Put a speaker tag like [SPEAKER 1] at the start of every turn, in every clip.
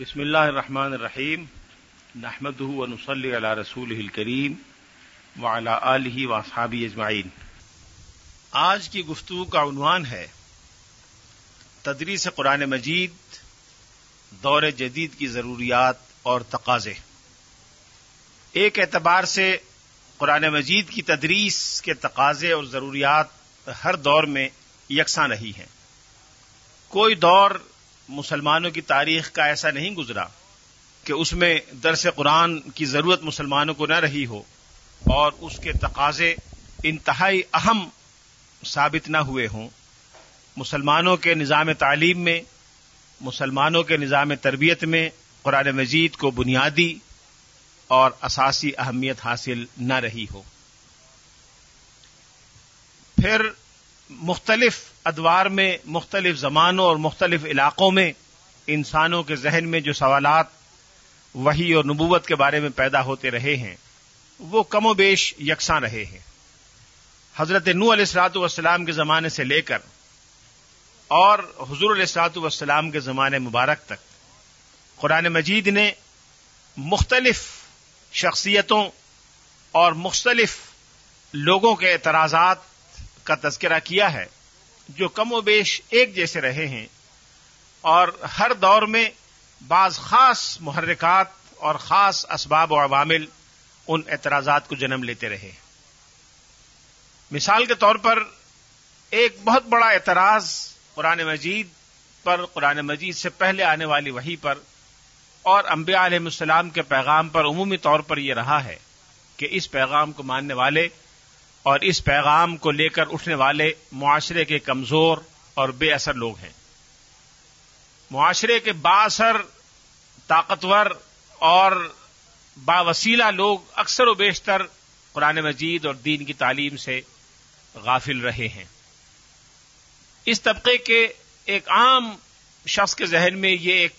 [SPEAKER 1] بسم اللہ الرحمن الرحیم نحمد ونصلی علی رسول الکریم وعلی آلہ واصحابہ اجمعین۔ آج کی گفتگو کا عنوان ہے تدریس قرآن مجید، دور جدید کی ضروریات اور تقاضے۔ ایک اعتبار سے قرآن مجید کی تدریس کے تقاضے اور ضروریات ہر دور میں یکساں رہی ہیں۔ کوئی دور مسلمانوں کی تاریخ کا ایسا نہیں گزرا کہ اس میں درس قرآن کی ضرورت مسلمانوں کو نہ رہی ہو اور اس کے تقاضے انتہائی اہم ثابت نہ ہوئے ہوں۔ مسلمانوں کے نظام تعلیم میں، مسلمانوں کے نظام تربیت میں قرآن مجید کو بنیادی اور اساسی اہمیت حاصل نہ رہی ہو۔ پھر مختلف ادوار میں مختلف زمانوں اور مختلف علاقوں میں انسانوں کے ذہن میں جو سوالات وہی اور نبوت کے بارے میں پیدا ہوتے رہے ہیں، وہ کم و بیش یکساں رہے ہیں۔ حضرت نو علیہ السلاط والسلام کے زمانے سے لے کر اور حضور علیہ السلاط والسلام کے زمانے مبارک تک قرآن مجید نے مختلف شخصیتوں اور مختلف لوگوں کے اعتراضات کا تذکرہ کیا ہے۔ جو کم و بیش ایک جیسے رہے ہیں اور ہر دور میں بعض خاص محرکات اور خاص اسباب و عوامل ان اعتراضات کو جنم لیتے رہے مثال کے طور پر ایک بہت بڑا اعتراض قرآن مجید پر، قرآن مجید سے پہلے آنے والی وہی پر اور انبیاء علیہ السلام کے پیغام پر عمومی طور پر یہ رہا ہے کہ اس پیغام کو ماننے والے اور اس پیغام کو لے کر اٹھنے والے معاشرے کے کمزور اور بے اثر لوگ ہیں۔ معاشرے کے با اثر طاقتور اور باوسیلہ لوگ اکثر و بیشتر قرآن مجید اور دین کی تعلیم سے غافل رہے ہیں۔ اس طبقے کے ایک عام شخص کے ذہن میں یہ ایک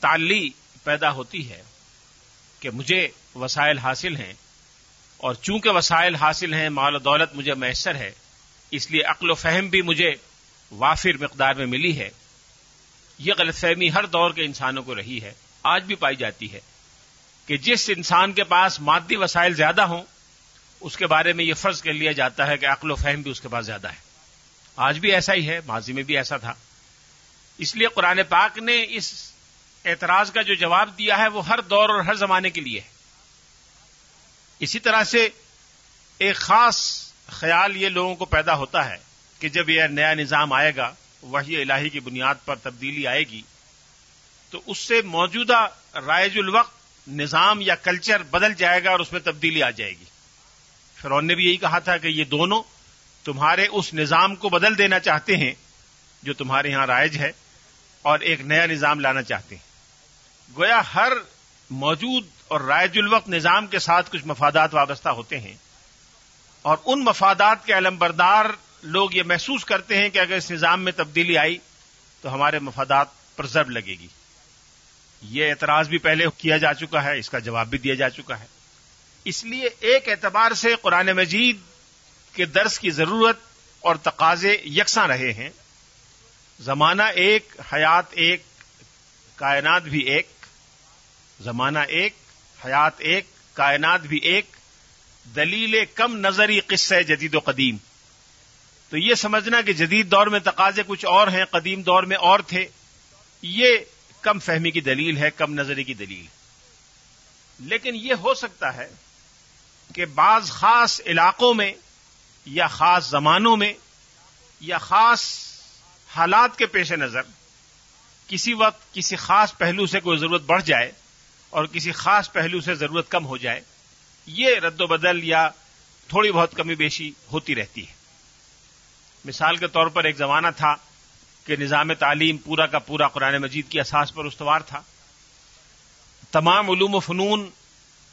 [SPEAKER 1] تعلی پیدا ہوتی ہے کہ مجھے وسائل حاصل ہیں۔ اور چونکہ وسائل حاصل ہیں، مال و دولت مجھے میسر ہے، اس لیے عقل و فہم بھی مجھے وافر مقدار میں ملی ہے۔ یہ غلط فہمی ہر دور کے انسانوں کو رہی ہے، آج بھی پائی جاتی ہے کہ جس انسان کے پاس مادی وسائل زیادہ ہوں، اس کے بارے میں یہ فرض کر لیا جاتا ہے کہ عقل و فہم بھی اس کے پاس زیادہ ہے۔ آج بھی ایسا ہی ہے، ماضی میں بھی ایسا تھا۔ اس لیے قرآن پاک نے اس اعتراض کا جو جواب دیا ہے، وہ ہر دور اور ہر زمانے کے لیے ہے۔ اسی طرح سے ایک خاص خیال یہ لوگوں کو پیدا ہوتا ہے کہ جب یہ نیا نظام آئے گا وہی الہی کی بنیاد پر تبدیلی آئے گی، تو اس سے موجودہ رائج الوقت، نظام یا کلچر بدل جائے گا اور اس میں تبدیلی آ جائے گی۔ فرون نے بھی یہی کہا تھا کہ یہ دونوں تمہارے اس نظام کو بدل دینا چاہتے ہیں جو تمہارے یہاں رائج ہے اور ایک نیا نظام لانا چاہتے ہیں۔ گویا ہر موجود اور رائج الوقت نظام کے ساتھ کچھ مفادات وابستہ ہوتے ہیں اور ان مفادات کے علم بردار لوگ یہ محسوس کرتے ہیں کہ اگر اس نظام میں تبدیلی آئی تو ہمارے مفادات پر ضرب لگے گی۔ یہ اعتراض بھی پہلے کیا جا چکا ہے، اس کا جواب بھی دیا جا چکا ہے۔ اس لیے ایک اعتبار سے قرآن مجید کے درس کی ضرورت اور تقاضے یکساں رہے ہیں۔ زمانہ ایک، حیات ایک، کائنات بھی ایک، زمانہ ایک حیات ایک، کائنات بھی ایک، دلیل کم نظری قصہ جدید و قدیم۔ تو یہ سمجھنا کہ جدید دور میں تقاضے کچھ اور ہیں، قدیم دور میں اور تھے، یہ کم فہمی کی دلیل ہے، کم نظری کی دلیل۔ لیکن یہ ہو سکتا ہے کہ بعض خاص علاقوں میں یا خاص زمانوں میں یا خاص حالات کے پیش نظر کسی وقت کسی خاص پہلو سے کوئی ضرورت بڑھ جائے اور کسی خاص پہلو سے ضرورت کم ہو جائے، یہ رد و بدل یا تھوڑی بہت کمی بیشی ہوتی رہتی ہے۔ مثال کے طور پر ایک زمانہ تھا کہ نظام تعلیم پورا کا پورا قرآن مجید کی اساس پر استوار تھا۔ تمام علوم و فنون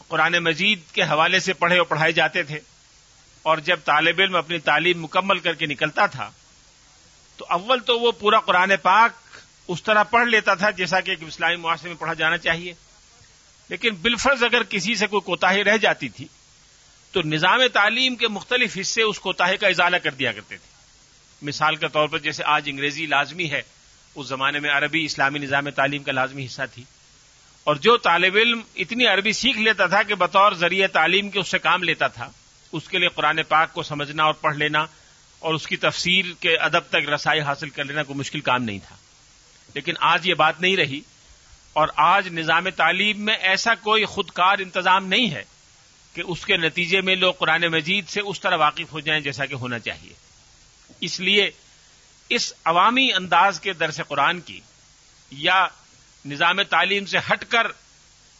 [SPEAKER 1] قرآن مجید کے حوالے سے پڑھے اور پڑھائے جاتے تھے۔ اور جب طالب علم اپنی تعلیم مکمل کر کے نکلتا تھا، تو اول تو وہ پورا قرآن پاک اس طرح پڑھ لیتا تھا جیسا کہ ایک اسلامی معاشرے میں پڑھا جانا چاہیے۔ لیکن بالفرض اگر کسی سے کوئی کوتاہی رہ جاتی تھی، تو نظام تعلیم کے مختلف حصے اس کوتاہی کا ازالہ کر دیا کرتے تھے۔ مثال کے طور پر جیسے آج انگریزی لازمی ہے، اس زمانے میں عربی اسلامی نظام تعلیم کا لازمی حصہ تھی۔ اور جو طالب علم اتنی عربی سیکھ لیتا تھا کہ بطور ذریعہ تعلیم کے اس سے کام لیتا تھا، اس کے لیے قرآن پاک کو سمجھنا اور پڑھ لینا اور اس کی تفسیر کے ادب تک رسائی حاصل کر لینا کوئی مشکل کام نہیں تھا۔ لیکن آج یہ بات نہیں رہی۔ اور آج نظام تعلیم میں ایسا کوئی خودکار انتظام نہیں ہے کہ اس کے نتیجے میں لوگ قرآن مجید سے اس طرح واقف ہو جائیں جیسا کہ ہونا چاہیے۔ اس لیے اس عوامی انداز کے درس قرآن کی یا نظام تعلیم سے ہٹ کر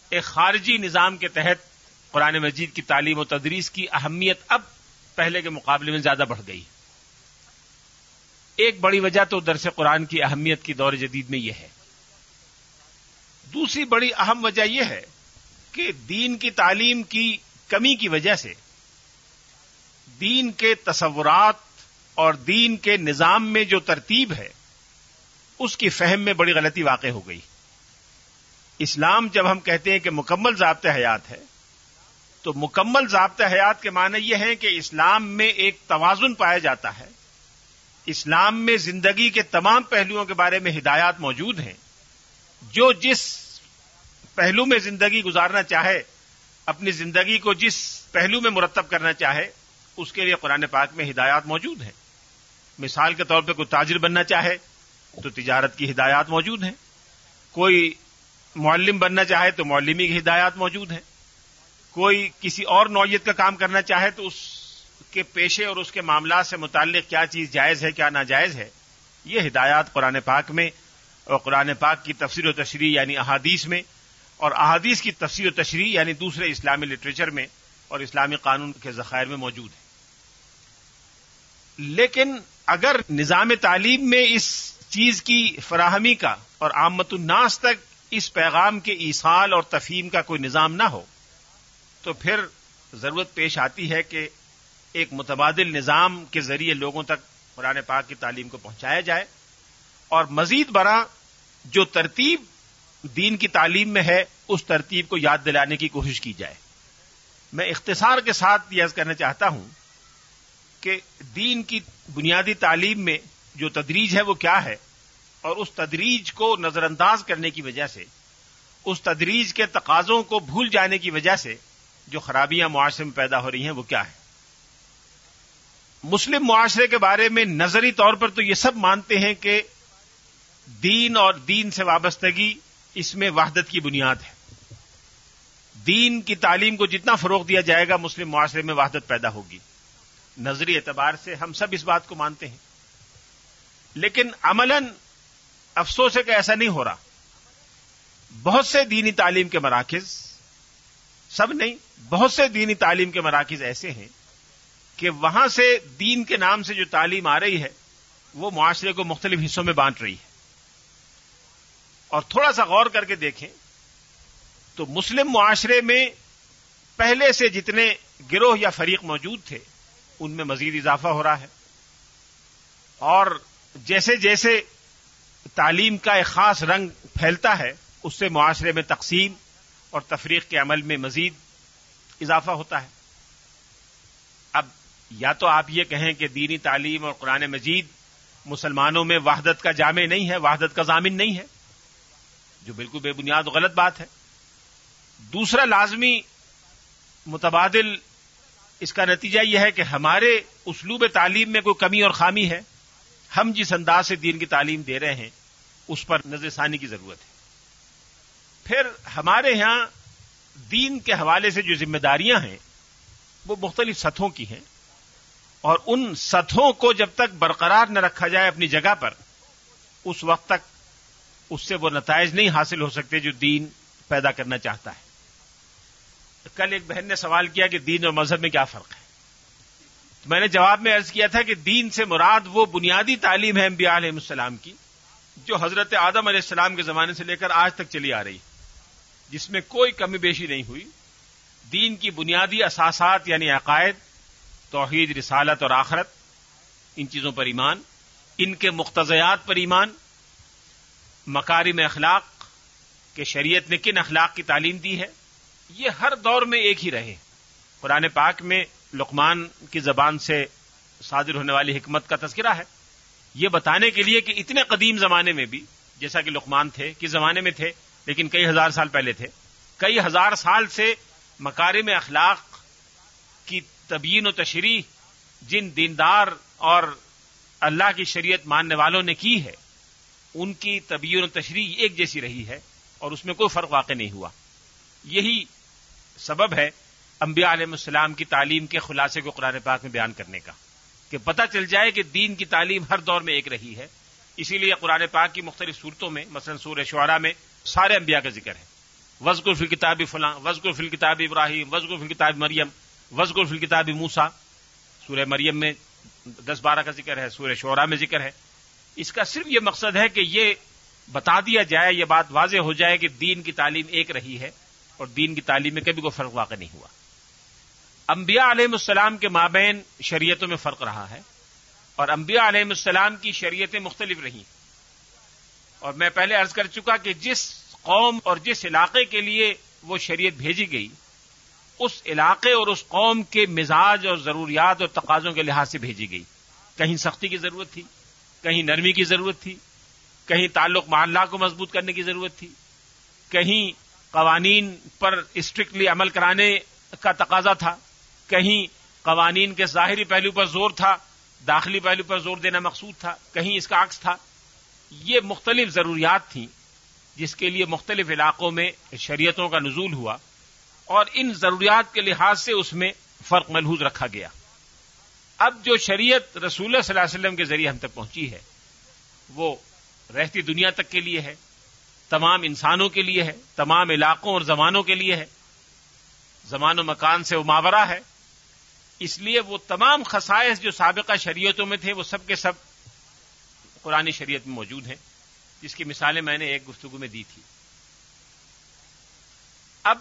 [SPEAKER 1] ایک خارجی نظام کے تحت قرآن مجید کی تعلیم و تدریس کی اہمیت اب پہلے کے مقابلے میں زیادہ بڑھ گئی۔ ایک بڑی وجہ تو درس قرآن کی اہمیت کی دور جدید میں یہ ہے۔ دوسری بڑی اہم وجہ یہ ہے کہ دین کی تعلیم کی کمی کی وجہ سے دین کے تصورات اور دین کے نظام میں جو ترتیب ہے، اس کی فہم میں بڑی غلطی واقع ہو گئی۔ اسلام جب ہم کہتے ہیں کہ مکمل ضابطہ حیات ہے، تو مکمل ضابطہ حیات کے معنی یہ ہے کہ اسلام میں ایک توازن پایا جاتا ہے۔ اسلام میں زندگی کے تمام پہلوؤں کے بارے میں ہدایات موجود ہیں۔ جو جس پہلو میں زندگی گزارنا چاہے، اپنی زندگی کو جس پہلو میں مرتب کرنا چاہے، اس کے لیے قرآن پاک میں ہدایات موجود ہیں۔ مثال کے طور پہ کوئی تاجر بننا چاہے تو تجارت کی ہدایات موجود ہیں۔ کوئی معلم بننا چاہے تو معلمی کی ہدایات موجود ہیں۔ کوئی کسی اور نوعیت کا کام کرنا چاہے تو اس کے پیشے اور اس کے معاملات سے متعلق کیا چیز جائز ہے، کیا ناجائز ہے۔ یہ ہدایات قرآن پاک میں اور قرآن پاک کی تفسیر و تشریح یعنی احادیث میں اور احادیث کی تفسیر و تشریح یعنی دوسرے اسلامی لٹریچر میں اور اسلامی قانون کے ذخائر میں موجود ہے۔ لیکن اگر نظام تعلیم میں اس چیز کی فراہمی کا اور آمت الناس تک اس پیغام کے ایسال اور تفہیم کا کوئی نظام نہ ہو، تو پھر ضرورت پیش آتی ہے کہ ایک متبادل نظام کے ذریعے لوگوں تک قرآن پاک کی تعلیم کو پہنچایا جائے اور مزید برا جو ترتیب دین کی تعلیم میں ہے، اس ترتیب کو یاد دلانے کی کوشش کی جائے۔ میں اختصار کے ساتھ یہ کرنا چاہتا ہوں کہ دین کی بنیادی تعلیم میں جو تدریج ہے وہ کیا ہے اور اس تدریج کو نظر انداز کرنے کی وجہ سے، اس تدریج کے تقاضوں کو بھول جانے کی وجہ سے جو خرابیاں معاشرے میں پیدا ہو رہی ہیں وہ کیا ہے مسلم معاشرے کے بارے میں نظری طور پر تو یہ سب مانتے ہیں کہ دین اور دین سے وابستگی اس میں وحدت کی بنیاد ہے۔ دین کی تعلیم کو جتنا فروغ دیا جائے گا، مسلم معاشرے میں وحدت پیدا ہوگی۔ نظری اعتبار سے ہم سب اس بات کو مانتے ہیں۔ لیکن عملاً افسوس ہے کہ ایسا نہیں ہو رہا۔ بہت سے دینی تعلیم کے مراکز، سب نہیں، بہت سے دینی تعلیم کے مراکز ایسے ہیں کہ وہاں سے دین کے نام سے جو تعلیم آ رہی ہے، وہ معاشرے کو مختلف حصوں میں بانٹ رہی ہے۔ اور تھوڑا سا غور کر کے دیکھیں تو مسلم معاشرے میں پہلے سے جتنے گروہ یا فریق موجود تھے، ان میں مزید اضافہ ہو رہا ہے۔ اور جیسے جیسے تعلیم کا ایک خاص رنگ پھیلتا ہے، اس سے معاشرے میں تقسیم اور تفریق کے عمل میں مزید اضافہ ہوتا ہے۔ اب یا تو آپ یہ کہیں کہ دینی تعلیم اور قرآن مجید مسلمانوں میں وحدت کا جامع نہیں ہے، وحدت کا ضامن نہیں ہے۔ جو بالکل بے بنیاد غلط بات ہے۔ دوسرا لازمی متبادل اس کا نتیجہ یہ ہے کہ ہمارے اسلوب تعلیم میں کوئی کمی اور خامی ہے۔ ہم جس انداز سے دین کی تعلیم دے رہے ہیں، اس پر نظر ثانی کی ضرورت ہے۔ پھر ہمارے یہاں دین کے حوالے سے جو ذمہ داریاں ہیں، وہ مختلف سطحوں کی ہیں۔ اور ان سطحوں کو جب تک برقرار نہ رکھا جائے اپنی جگہ پر، اس وقت تک اس سے وہ نتائج نہیں حاصل ہو سکتے جو دین پیدا کرنا چاہتا ہے۔ کل ایک بہن نے سوال کیا کہ دین اور مذہب میں کیا فرق ہے؟ تو میں نے جواب میں عرض کیا تھا کہ دین سے مراد وہ بنیادی تعلیم ہے انبیاء علیہ السلام کی جو حضرت آدم علیہ السلام کے زمانے سے لے کر آج تک چلی آ رہی جس میں کوئی کمی بیشی نہیں ہوئی۔ دین کی بنیادی اساسات یعنی عقائد، توحید، رسالت اور آخرت، ان چیزوں پر ایمان، ان کے مقتضیات پر ایمان مکارم اخلاق کے شریعت نے کن اخلاق کی تعلیم دی ہے؟ یہ ہر دور میں ایک ہی رہے۔ قرآن پاک میں لقمان کی زبان سے صادر ہونے والی حکمت کا تذکرہ ہے۔ یہ بتانے کے لیے کہ اتنے قدیم زمانے میں بھی، جیسا کہ لقمان تھے، کس زمانے میں تھے؟ لیکن کئی ہزار سال پہلے تھے۔ کئی ہزار سال سے مکارم اخلاق کی تبیین و تشریح جن دیندار اور اللہ کی شریعت ماننے والوں نے کی ہے ان کی تبیین و تشریح ایک جیسی رہی ہے اور اس میں کوئی فرق واقع نہیں ہوا۔ یہی سبب ہے انبیاء علیہ السلام کی تعلیم کے خلاصے کو قرآن پاک میں بیان کرنے کا، کہ پتہ چل جائے کہ دین کی تعلیم ہر دور میں ایک رہی ہے۔ اسی لیے قرآن پاک کی مختلف صورتوں میں، مثلا سور شعرا میں سارے انبیاء کا ذکر ہے۔ وزق فل کتاب فلاں وزق فل کتاب ابراہیم وزق فل کتاب مریم وزق فل کتاب موسا سورہ مریم میں دس بارہ کا ذکر ہے، سورہ شعرا میں ذکر ہے۔ اس کا صرف یہ مقصد ہے کہ یہ بتا دیا جائے، یہ بات واضح ہو جائے کہ دین کی تعلیم ایک رہی ہے اور دین کی تعلیم میں کبھی کوئی فرق واقع نہیں ہوا۔ انبیاء علیہ السلام کے مابین شریعتوں میں فرق رہا ہے اور انبیاء علیہ السلام کی شریعتیں مختلف رہیں اور میں پہلے عرض کر چکا کہ جس قوم اور جس علاقے کے لیے وہ شریعت بھیجی گئی، اس علاقے اور اس قوم کے مزاج اور ضروریات اور تقاضوں کے لحاظ سے بھیجی گئی۔ کہیں سختی کی ضرورت تھی کہیں نرمی کی ضرورت تھی، کہیں تعلق محلہ کو مضبوط کرنے کی ضرورت تھی، کہیں قوانین پر اسٹرکٹلی عمل کرانے کا تقاضا تھا، کہیں قوانین کے ظاہری پہلو پر زور تھا، داخلی پہلو پر زور دینا مقصود تھا، کہیں اس کا عکس تھا۔ یہ مختلف ضروریات تھیں جس کے لیے مختلف علاقوں میں شریعتوں کا نزول ہوا اور ان ضروریات کے لحاظ سے اس میں فرق ملحوظ رکھا گیا۔ اب جو شریعت رسول صلی اللہ علیہ وسلم کے ذریعے ہم تک پہنچی ہے، وہ رہتی دنیا تک کے لیے ہے، تمام انسانوں کے لیے ہے، تمام علاقوں اور زمانوں کے لیے ہے، زمان و مکان سے وہ ماورہ ہے۔ اس لیے وہ تمام خصائص جو سابقہ شریعتوں میں تھے، وہ سب کے سب قرآن شریعت میں موجود ہیں۔ جس کی مثالیں میں نے ایک گفتگو میں دی تھی۔ اب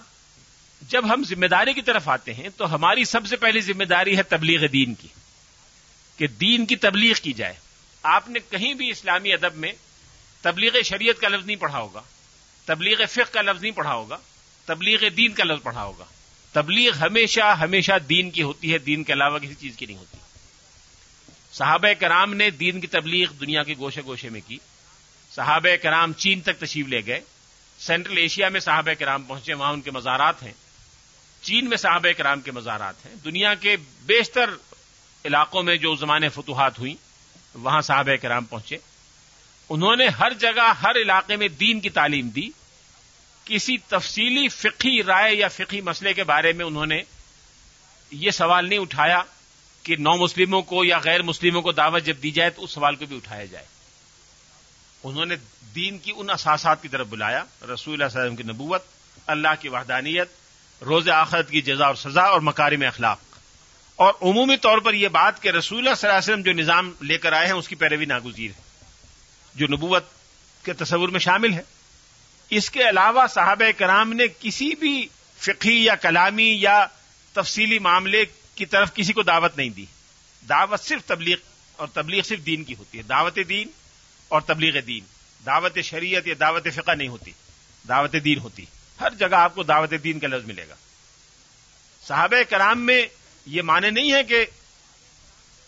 [SPEAKER 1] جب ہم ذمہ داری کی طرف آتے ہیں، تو ہماری سب سے پہلی ذمہ داری ہے تبلیغ دین کی۔ کہ دین کی تبلیغ کی جائے۔ آپ نے کہیں بھی اسلامی ادب میں تبلیغ شریعت کا لفظ نہیں پڑھا ہوگا، تبلیغ فقہ کا لفظ نہیں پڑھا ہوگا، تبلیغ دین کا لفظ پڑھا ہوگا۔ تبلیغ ہمیشہ ہمیشہ دین کی ہوتی ہے، دین کے علاوہ کسی چیز کی نہیں ہوتی۔ صحابہ کرام نے دین کی تبلیغ دنیا کے گوشے گوشے میں کی۔ صحابہ کرام چین تک تشریف لے گئے۔ سینٹرل ایشیا میں صحابہ کرام پہنچے، وہاں ان کے مزارات ہیں۔ چین میں صحابہ کرام کے مزارات ہیں۔ دنیا کے بیشتر علاقوں میں جو زمانے فتوحات ہوئی وہاں صحابہ کرام پہنچے۔ انہوں نے ہر جگہ، ہر علاقے میں دین کی تعلیم دی۔ کسی تفصیلی فقی رائے یا فقی مسئلے کے بارے میں انہوں نے یہ سوال نہیں اٹھایا کہ نو مسلموں کو یا غیر مسلموں کو دعوت جب دی جائے تو اس سوال کو بھی اٹھایا جائے۔ انہوں نے دین کی ان اساسات کی طرف بلایا۔ رسول اللہ علیہ وسلم کی نبوت، اللہ کی وحدانیت روز آخرت کی جزا اور سزا اور مکارم اخلاق۔ اور عمومی طور پر یہ بات کہ رسول اللہ صلی اللہ علیہ وسلم جو نظام لے کر آئے ہیں، اس کی پیروی ناگزیر ہے، جو نبوت کے تصور میں شامل ہے۔ اس کے علاوہ صحابہ کرام نے کسی بھی فقی یا کلامی یا تفصیلی معاملے کی طرف کسی کو دعوت نہیں دی۔ دعوت صرف تبلیغ اور تبلیغ صرف دین کی ہوتی ہے۔ دعوت دین اور تبلیغ دین۔ دعوت شریعت یا دعوت فقہ نہیں ہوتی۔ دعوت دین ہوتی۔ ہر جگہ آپ کو دعوت دین کا لفظ ملے گا۔ صحابہ کرام میں یہ معنی نہیں ہے کہ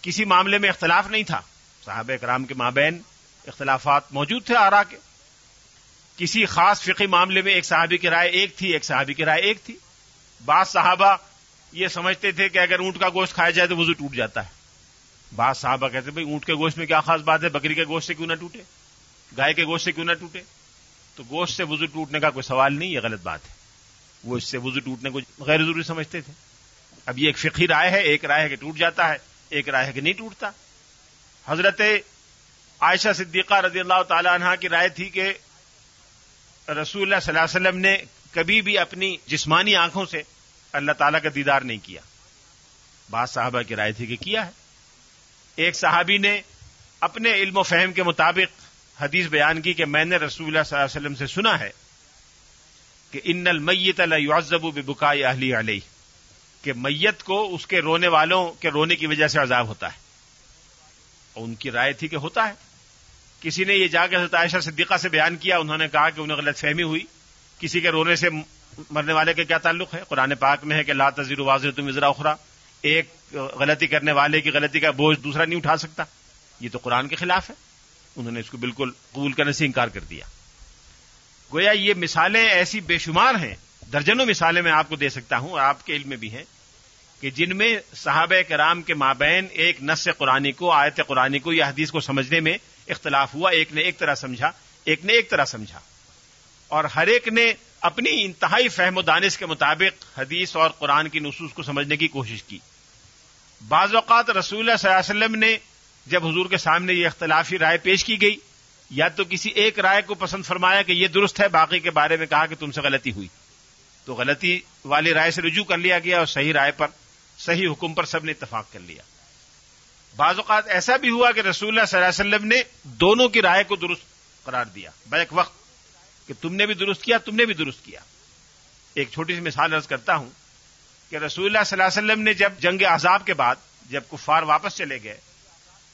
[SPEAKER 1] کسی معاملے میں اختلاف نہیں تھا۔ صحابہ کرام کے مابین اختلافات موجود تھے آرا کے۔ کسی خاص فقی معاملے میں ایک صحابی کی رائے ایک تھی، ایک صحابی کی رائے ایک تھی۔ بعض صحابہ یہ سمجھتے تھے کہ اگر اونٹ کا گوشت کھایا جائے تو وضو ٹوٹ جاتا ہے۔ بعض صحابہ کہتے بھائی، اونٹ کے گوشت میں کیا خاص بات ہے؟ بکری کے گوشت سے کیوں نہ ٹوٹے؟ گائے کے گوشت سے کیوں نہ ٹوٹے؟ تو گوشت سے وضو ٹوٹنے کا کوئی سوال نہیں، یہ غلط بات ہے۔ وہ اس سے وضو ٹوٹنے کو غیر ضروری سمجھتے تھے۔ اب یہ ایک فقی رائے ہے، ایک رائے ہے کہ ٹوٹ جاتا ہے، ایک رائے ہے کہ نہیں ٹوٹتا۔ حضرت عائشہ صدیقہ رضی اللہ تعالی عنہ کی رائے تھی کہ رسول اللہ صلی اللہ علیہ وسلم نے کبھی بھی اپنی جسمانی آنکھوں سے اللہ تعالیٰ کا دیدار نہیں کیا۔ بعض صحابہ کی رائے تھی کہ کیا ہے۔ ایک صحابی نے اپنے علم و فہم کے مطابق حدیث بیان کی کہ میں نے رسول اللہ صلی اللہ علیہ وسلم سے سنا ہے کہ ان المیت الزب بکائی اہلی علیہ کہ میت کو اس کے رونے والوں کے رونے کی وجہ سے عذاب ہوتا ہے۔ اور ان کی رائے تھی کہ ہوتا ہے۔ کسی نے یہ جا کے عائشہ صدیقہ سے بیان کیا، انہوں نے کہا کہ انہیں غلط فہمی ہوئی۔ کسی کے رونے سے مرنے والے کے کیا تعلق ہے؟ قرآن پاک میں ہے کہ لا تذیر واضح تم ازرا اخرا۔ ایک غلطی کرنے والے کی غلطی کا بوجھ دوسرا نہیں اٹھا سکتا۔ یہ تو قرآن کے خلاف ہے۔ انہوں نے اس کو بالکل قبول کرنے سے انکار کر دیا۔ گویا یہ مثالیں ایسی بے شمار ہیں۔ درجنوں مثالیں میں آپ کو دے سکتا ہوں اور آپ کے علم میں بھی ہیں۔ کہ جن میں صحابہ کرام کے مابین ایک نس قرآنی کو، آیت قرآنی کو یا حدیث کو سمجھنے میں اختلاف ہوا، ایک نے ایک طرح سمجھا، ایک نے ایک طرح سمجھا۔ اور ہر ایک نے اپنی انتہائی فہم و دانش کے مطابق حدیث اور قرآن کی نصوص کو سمجھنے کی کوشش کی۔ بعض اوقات رسول اللہ صلی اللہ علیہ وسلم نے جب حضور کے سامنے یہ اختلافی رائے پیش کی گئی، یا تو کسی ایک رائے کو پسند فرمایا کہ یہ درست ہے، باقی کے بارے میں کہا کہ تم سے غلطی ہوئی۔ تو غلطی والی رائے سے رجوع کر لیا گیا اور صحیح رائے پر صحیح حکم پر سب نے اتفاق کر لیا۔ بعض اوقات ایسا بھی ہوا کہ رسول اللہ صلی اللہ علیہ وسلم نے دونوں کی رائے کو درست قرار دیا۔ بیک وقت کہ تم نے بھی درست کیا، تم نے بھی درست کیا۔ ایک چھوٹی سی مثال عرض کرتا ہوں کہ رسول اللہ صلی اللہ علیہ وسلم نے جب جنگ عذاب کے بعد جب کفار واپس چلے گئے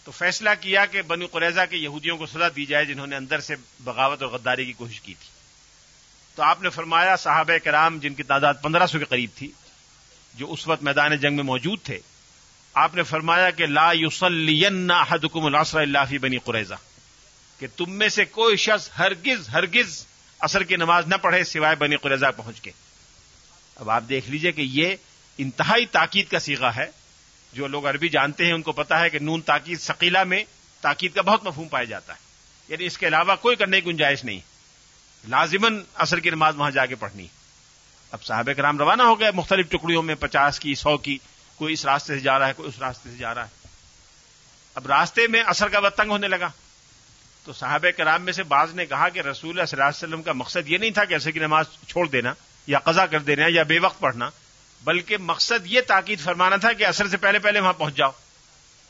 [SPEAKER 1] تو فیصلہ کیا کہ بنی قریضہ کے یہودیوں کو سزا دی جائے جنہوں نے اندر سے بغاوت اور غداری کی کوشش کی تھی۔ تو آپ نے فرمایا صحابہ کرام جن کی تعداد پندرہ سو کے قریب تھی جو اس وقت میدان جنگ میں موجود تھے، آپ نے فرمایا کہ لا یوسلین احدکم العصر اللہ فی بنی قریضہ کہ تم میں سے کوئی شخص ہرگز ہرگز اثر کی نماز نہ پڑھے سوائے بنی قریضہ پہنچ کے۔ اب آپ دیکھ لیجیے کہ یہ انتہائی تاکید کا سیگا ہے۔ جو لوگ عربی جانتے ہیں ان کو پتا ہے کہ نون تاکید ثقیلا میں تاکید کا بہت مفہوم پایا جاتا ہے۔ یعنی اس کے علاوہ کوئی کرنے کی گنجائش نہیں۔ لازمن اثر کی نماز وہاں جا کے پڑھنی۔ ہے اب صاحب کرام روانہ ہو گئے، مختلف ٹکڑیوں میں پچاس کی، سو کی، کوئی اس راستے سے جا رہا ہے، کوئی اس راستے سے جا رہا ہے۔ اب راستے میں اثر کا تنگ ہونے لگا۔ تو صاحب کرام میں سے بعض نے کہا کہ رسول اللہ صلی اللہ علیہ وسلم کا مقصد یہ نہیں تھا کہ ایسے کی نماز چھوڑ دینا یا قضا کر دینا یا بے وقت پڑھنا، بلکہ مقصد یہ تاکید فرمانا تھا کہ اثر سے پہلے پہلے وہاں پہنچ جاؤ۔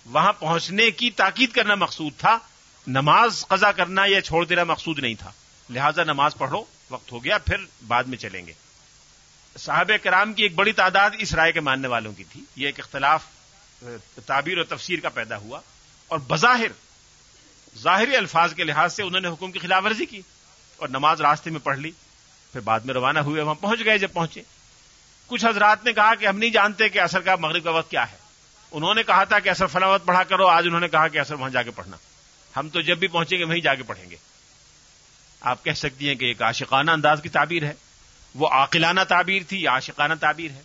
[SPEAKER 1] وہاں پہنچنے کی تاکید کرنا مقصود تھا، نماز قضا کرنا یا چھوڑ دینا مقصود نہیں تھا۔ لہذا نماز پڑھو، وقت ہو گیا، پھر بعد میں چلیں گے۔ صاحب کرام کی ایک بڑی تعداد اس رائے کے ماننے والوں کی تھی۔ یہ ایک اختلاف، تعبیر و تفسیر کا پیدا ہوا۔ اور بظاہر، ظاہری الفاظ کے لحاظ سے انہوں نے حکم کی خلاف ورزی کی اور نماز راستے میں پڑھ لی۔ پھر بعد میں روانہ ہوئے، وہاں پہنچ گئے جب پہنچے۔ کچھ حضرات نے کہا کہ ہم نہیں جانتے کہ اثر کا مغرب کا وقت کیا ہے۔ انہوں نے کہا تھا کہ اثر فلاں وقت پڑھا کرو، آج انہوں نے کہا کہ اثر وہاں جا کے پڑھنا۔ ہم تو جب بھی پہنچیں گے وہیں جا کے پڑھیں گے۔ آپ کہہ سکتی ہیں کہ ایک عاشقانہ انداز کی تعبیر ہے۔ وہ عاقلانہ تعبیر تھی یا عاشقانہ تعبیر ہے۔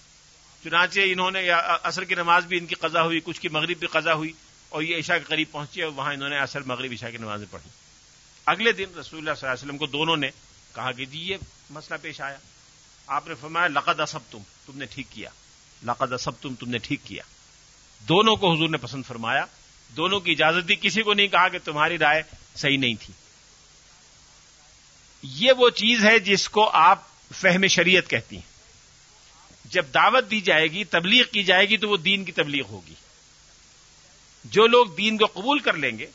[SPEAKER 1] چنانچہ انہوں نے اثر کی نماز بھی ان کی قضا ہوئی، کچھ کی مغرب بھی قضا ہوئی، اور یہ عشاء کے قریب پہنچے اور وہاں انہوں نے اثر مغرب، عشاء کی نمازیں پڑھی۔ اگلے دن رسول اللہ صلی اللہ علیہ وسلم کو دونوں نے کہا کہ جی یہ مسئلہ پیش آیا۔ آپ نے فرمایا، لقد اسب تم تم نے ٹھیک کیا۔ لقد اسب تم تم نے ٹھیک کیا۔ دونوں کو حضور نے پسند فرمایا۔ دونوں کی اجازت دی کسی کو نہیں کہا کہ تمہاری رائے صحیح نہیں تھی۔ یہ وہ چیز ہے جس کو آپ فہم شریعت کہتی ہیں۔ جب دعوت دی جائے گی، تبلیغ کی جائے گی، تو وہ دین کی تبلیغ ہوگی۔ جو لوگ دین کو قبول کر لیں گے،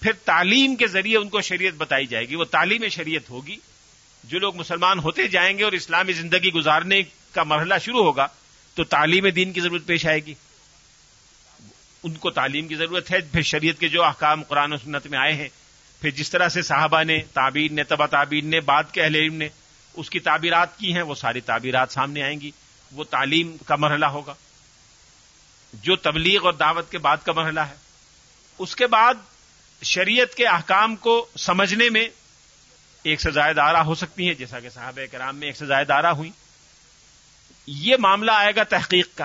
[SPEAKER 1] پھر تعلیم کے ذریعے ان کو شریعت بتائی جائے گی۔ وہ تعلیم شریعت ہوگی۔ جو لوگ مسلمان ہوتے جائیں گے اور اسلامی زندگی گزارنے کا مرحلہ شروع ہوگا، تو تعلیم دین کی ضرورت پیش آئے گی۔ ان کو تعلیم کی ضرورت ہے۔ پھر شریعت کے جو احکام قرآن و سنت میں آئے ہیں، پھر جس طرح سے صحابہ نے تعبیر نے تبا تعبیر نے، بعد کے اہل علم نے اس کی تعبیرات کی ہیں، وہ ساری تعبیرات سامنے آئیں گی۔ وہ تعلیم کا مرحلہ ہوگا۔ جو تبلیغ اور دعوت کے بعد کا مرحلہ ہے۔ اس کے بعد شریعت کے احکام کو سمجھنے میں ایک سے زائد آرا ہو سکتی ہیں، جیسا کہ صحابہ کرام میں ایک سے زائد آرا ہوئی۔ یہ معاملہ آئے گا تحقیق کا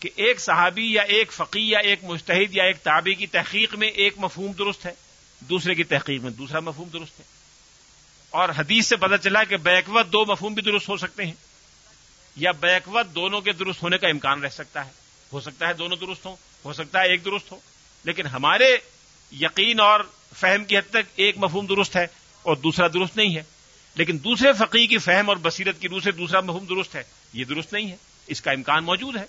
[SPEAKER 1] کہ ایک صحابی یا ایک فقی یا ایک مشتحد یا ایک تابی کی تحقیق میں ایک مفہوم درست ہے، دوسرے کی تحقیق میں دوسرا مفہوم درست ہے۔ اور حدیث سے پتہ چلا کہ بیکوت دو مفہوم بھی درست ہو سکتے ہیں یا بیکوت دونوں کے درست ہونے کا امکان رہ سکتا ہے۔ ہو سکتا ہے دونوں درست ہوں، ہو سکتا ہے ایک درست ہو، لیکن ہمارے یقین اور فہم کی حد تک ایک مفہوم درست ہے اور دوسرا درست نہیں ہے۔ لیکن دوسرے فقی کی فہم اور بصیرت کی روح سے دوسرا مفہوم درست ہے، یہ درست نہیں ہے۔ اس کا امکان موجود ہے۔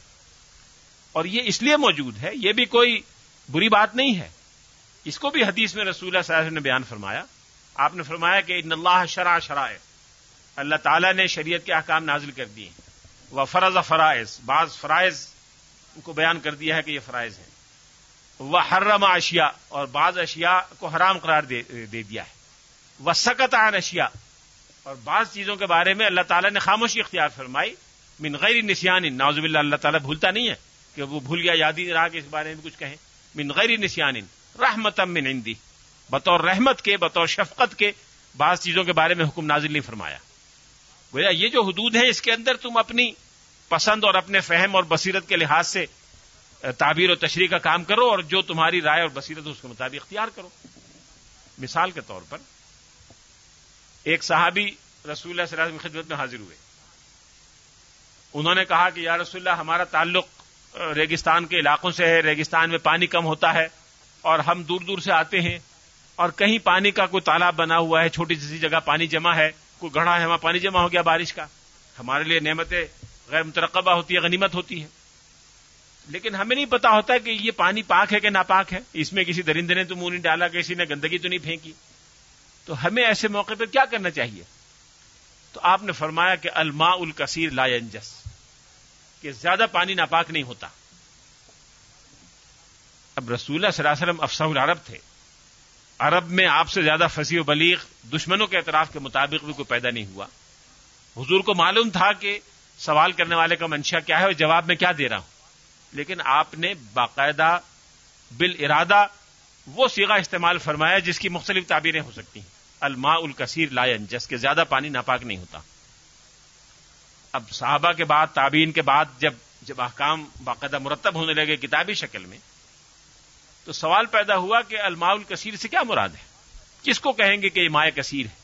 [SPEAKER 1] اور یہ اس لیے موجود ہے، یہ بھی کوئی بری بات نہیں ہے۔ اس کو بھی حدیث میں رسول اللہ صلی اللہ علیہ وسلم نے بیان فرمایا۔ آپ نے فرمایا کہ ان اللہ شرع شرائع. اللہ تعالیٰ نے شریعت کے احکام نازل کر دیے. وہ فرض فرائض. بعض فرائض کو بیان کر دیا ہے کہ یہ فرائض ہیں. وہ حرم اشیاء. اور بعض اشیاء کو حرام قرار دے دے دیا ہے. وہ سکت عن اشیاء. اور بعض چیزوں کے بارے میں اللہ تعالیٰ نے خاموشی اختیار فرمائی. من غیر نسیان. ناوز اللہ اللہ تعالیٰ بھولتا نہیں ہے کہ وہ بھول گیا، یاد ہی رہا کہ اس بارے میں کچھ کہیں. من غیر نسیان. رحمت من عندی. بطور رحمت کے، بطور شفقت کے بعض چیزوں کے بارے میں حکم نازل نہیں فرمایا۔ گویا یہ جو حدود ہے اس کے اندر تم اپنی پسند اور اپنے فہم اور بصیرت کے لحاظ سے تعبیر و تشریح کا کام کرو اور جو تمہاری رائے اور بصیرت اس کے مطابق اختیار کرو۔ مثال کے طور پر، ایک صحابی رسول اللہ صلی اللہ علیہ وسلم خدمت میں حاضر ہوئے۔ انہوں نے کہا کہ یا رسول اللہ، ہمارا تعلق ریگستان کے علاقوں سے ہے، ریگستان میں پانی کم ہوتا ہے اور ہم دور دور سے آتے ہیں۔ اور کہیں پانی کا کوئی تالاب بنا ہوا ہے، چھوٹی سی جگہ پانی جمع ہے، کوئی گڑھا ہے، وہاں پانی جمع ہو گیا بارش کا۔ ہمارے لیے نعمتیں غیر مترقبہ ہوتی ہے غنیمت ہوتی ہے لیکن ہمیں نہیں پتا ہوتا کہ یہ پانی پاک ہے کہ ناپاک ہے۔ اس میں کسی درندے نے تو منہ نہیں ڈالا، کسی نے گندگی تو نہیں پھینکی۔ تو ہمیں ایسے موقع پہ کیا کرنا چاہیے؟ تو آپ نے فرمایا کہ الما الکثیر لا انجس کہ زیادہ پانی ناپاک نہیں ہوتا۔ اب رسول اللہ صلی اللہ علیہ وسلم افسا العرب تھے۔ عرب میں آپ سے زیادہ فصیح و بلیغ دشمنوں کے اعتراف کے مطابق بھی کوئی پیدا نہیں ہوا۔ حضور کو معلوم تھا کہ سوال کرنے والے کا منشا کیا ہے اور جواب میں کیا دے رہا ہوں۔ لیکن آپ نے باقاعدہ بال ارادہ وہ سیگا استعمال فرمایا جس کی مختلف تعبیریں ہو سکتی ہیں۔ الما الکثیر لائن جس کے زیادہ پانی ناپاک نہیں ہوتا۔ اب صحابہ کے بعد، تابعین کے بعد جب جب احکام باقاعدہ مرتب ہونے لگے کتابی شکل میں تو سوال پیدا ہوا کہ الماء الکثیر سے کیا مراد ہے؟ کس کو کہیں گے کہ یہ کثیر ہے؟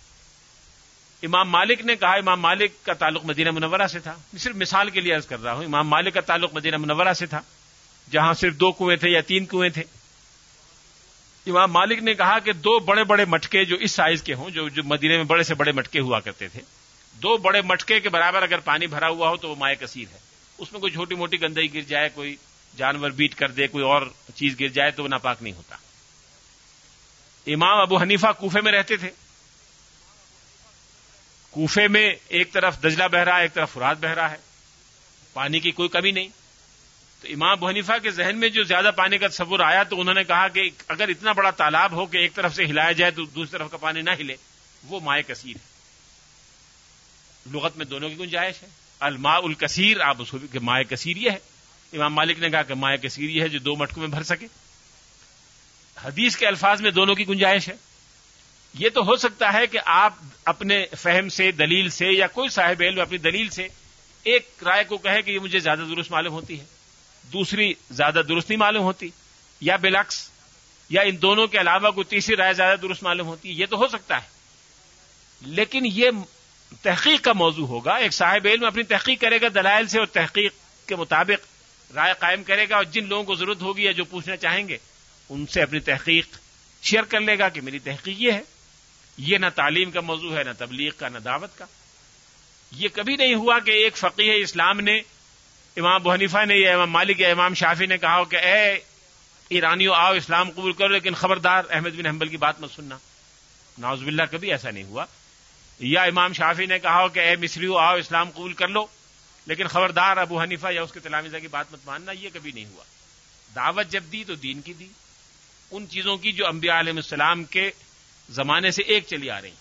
[SPEAKER 1] امام مالک نے کہا، امام مالک کا تعلق مدینہ منورہ سے تھا۔ صرف مثال کے لیے عرض کر رہا ہوں، امام مالک کا تعلق مدینہ منورہ سے تھا، جہاں صرف دو کنویں تھے یا تین کنویں تھے۔ امام مالک نے کہا کہ دو بڑے بڑے مٹکے جو اس سائز کے ہوں، جو جو مدینے میں بڑے سے بڑے مٹکے ہوا کرتے تھے، دو بڑے مٹکے کے برابر اگر پانی بھرا ہوا ہو تو وہ مائع کثیر ہے۔ اس میں کوئی چھوٹی موٹی گندگی گر جائے، کوئی جانور بیٹ کر دے، کوئی اور چیز گر جائے تو وہ ناپاک نہیں ہوتا۔ امام ابو حنیفہ کوفے میں رہتے تھے۔ کوفے میں ایک طرف دجلہ بہ رہا ہے، ایک طرف فراد بہ رہا ہے۔ پانی کی کوئی کمی نہیں۔ تو امام ابو حنیفہ کے ذہن میں جو زیادہ پانی کا تصور آیا تو انہوں نے کہا کہ اگر اتنا بڑا تالاب ہو کہ ایک طرف سے ہلایا جائے تو دوسری طرف کا پانی نہ ہلے، وہ مائع کثیر ہے۔ لغت میں دونوں کی گنجائش ہے۔ الماء الکثیر، آپ اس کو مائع کثیر یہ ہے۔ امام مالک نے کہا کہ مائع کثیر یہ ہے جو دو مٹکوں میں بھر سکے۔ حدیث کے الفاظ میں دونوں کی گنجائش ہے۔ یہ تو ہو سکتا ہے کہ آپ اپنے فہم سے، دلیل سے یا کوئی صاحب علم اپنی دلیل سے ایک رائے کو کہے کہ یہ مجھے زیادہ درست معلوم ہوتی ہے۔ دوسری زیادہ درست نہیں معلوم ہوتی۔ یا بلکس یا ان دونوں کے علاوہ کوئی تیسری رائے زیادہ درست معلوم ہوتی۔ ہے یہ تو ہو سکتا ہے۔ لیکن یہ تحقیق کا موضوع ہوگا۔ ایک صاحب علم اپنی تحقیق کرے گا، دلائل سے اور تحقیق کے مطابق رائے قائم کرے گا اور جن لوگوں کو ضرورت ہوگی یا جو پوچھنا چاہیں گے، ان سے اپنی تحقیق شیئر کر لے گا کہ میری تحقیق یہ ہے۔ یہ نہ تعلیم کا موضوع ہے، نہ تبلیغ کا، نہ دعوت کا۔ یہ کبھی نہیں ہوا کہ ایک فقی اسلام نے، امام ابو حنیفہ نے یا امام مالک یا امام شافی نے کہا کہ، اے ایرانیوں، آؤ اسلام قبول کرو، لیکن خبردار احمد بن حنبل کی بات مت سننا۔ ناز باللہ، کبھی ایسا نہیں ہوا۔ یا امام شافی نے کہا کہ، اے مصریو آؤ اسلام قبول کر لو۔ لیکن خبردار ابو حنیفہ یا اس کے تلامزہ کی بات مت ماننا، یہ کبھی نہیں ہوا۔ دعوت جب دی تو دین کی دی۔ ان چیزوں کی جو انبیاء علیہ السلام کے زمانے سے ایک چلی آ رہی۔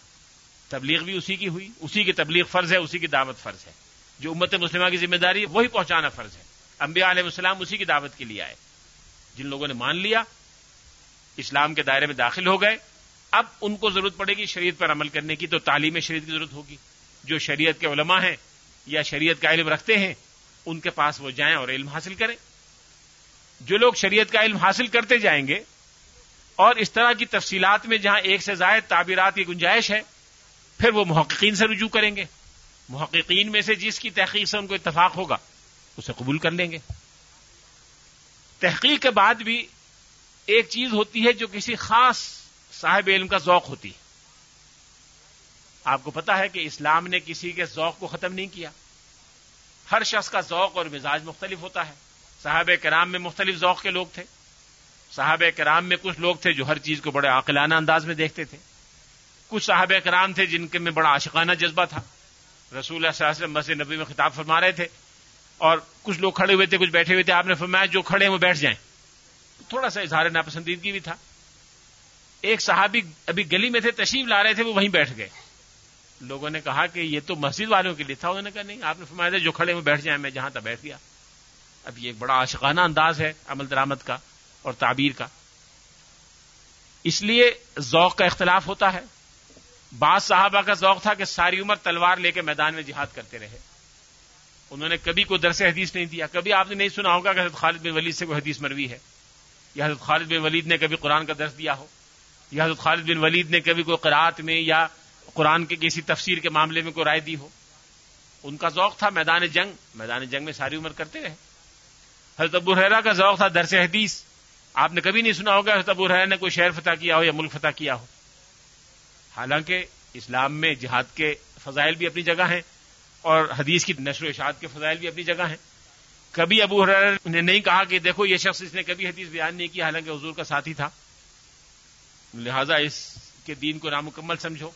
[SPEAKER 1] تبلیغ بھی اسی کی ہوئی، اسی کی تبلیغ فرض ہے، اسی کی دعوت فرض ہے۔ جو امت مسلمہ کی ذمہ داری ہے، وہی پہنچانا فرض ہے۔ انبیاء علیہ السلام اسی کی دعوت کے لیے آئے۔ جن لوگوں نے مان لیا، اسلام کے دائرے میں داخل ہو گئے۔ اب ان کو ضرورت پڑے گی شریعت پر عمل کرنے کی، تو تعلیم شریعت کی ضرورت ہوگی۔ جو شریعت کے علماء ہیں یا شریعت کا علم رکھتے ہیں، ان کے پاس وہ جائیں اور علم حاصل کریں۔ جو لوگ شریعت کا علم حاصل کرتے جائیں گے، اور اس طرح کی تفصیلات میں جہاں ایک سے زائد تعبیرات کی گنجائش ہے، پھر وہ محققین سے رجوع کریں گے۔ محققین میں سے جس کی تحقیق سے ان کو اتفاق ہوگا، اسے قبول کر لیں گے۔ تحقیق کے بعد بھی ایک چیز ہوتی ہے جو کسی خاص صاحب علم کا ذوق ہوتی ہے۔ آپ کو پتا ہے کہ اسلام نے کسی کے ذوق کو ختم نہیں کیا۔ ہر شخص کا ذوق اور مزاج مختلف ہوتا ہے۔ صاحب کرام میں مختلف ذوق کے لوگ تھے۔ صحابہ کرام میں کچھ لوگ تھے جو ہر چیز کو بڑے عاقلانہ انداز میں دیکھتے تھے۔ کچھ صحابہ کرام تھے جن کے میں بڑا عاشقانہ جذبہ تھا۔ رسول اللہ صلی اللہ علیہ وسلم مسجد نبی میں خطاب فرما رہے تھے۔ اور کچھ لوگ کھڑے ہوئے تھے، کچھ بیٹھے ہوئے تھے۔ آپ نے فرمایا جو کھڑے ہیں وہ بیٹھ جائیں۔ تھوڑا سا اظہار ناپسندیدگی بھی تھا۔ ایک صحابی ابھی گلی میں تھے، تشریف لا رہے تھے، وہ وہیں بیٹھ گئے۔ لوگوں نے کہا کہ یہ تو مسجد والوں کے لیے تھا، انہوں نے کہا نہیں، آپ نے فرمایا تھا، جو کھڑے وہ بیٹھ جائیں، میں جہاں تک بیٹھ گیا۔ اب یہ ایک بڑا عاشقانہ انداز ہے عمل درامد کا اور تعبیر کا۔ اس لیے ذوق کا اختلاف ہوتا ہے۔ بعض صحابہ کا ذوق تھا کہ ساری عمر تلوار لے کے میدان میں جہاد کرتے رہے۔ انہوں نے کبھی کوئی درس حدیث نہیں دیا۔ کبھی آپ نے نہیں سنا ہوگا کہ حضرت خالد بن ولید سے کوئی حدیث مروی ہے۔ یا حضرت خالد بن ولید نے کبھی قرآن کا درس دیا ہو۔ یا حضرت خالد بن ولید نے کبھی کوئی قرآت میں یا قرآن کے کسی تفسیر کے معاملے میں کوئی رائے دی ہو، ان کا ذوق تھا میدان جنگ میدان جنگ میں ساری عمر کرتے رہے۔ حضرت ابو حیرا کا ذوق تھا درس حدیث۔ آپ نے کبھی نہیں سنا ہوگا حضرت ابو حیرا نے کوئی شہر فتح کیا ہو یا ملک فتح کیا ہو۔ حالانکہ اسلام میں جہاد کے فضائل بھی اپنی جگہ ہیں اور حدیث کی نشر و اشاعت کے فضائل بھی اپنی جگہ ہیں۔ کبھی ابو حرار نے نہیں کہا کہ دیکھو یہ شخص اس نے کبھی حدیث بیان نہیں کی، حالانکہ حضور کا ساتھی تھا۔ لہذا اس کے دین کو نامکمل سمجھو۔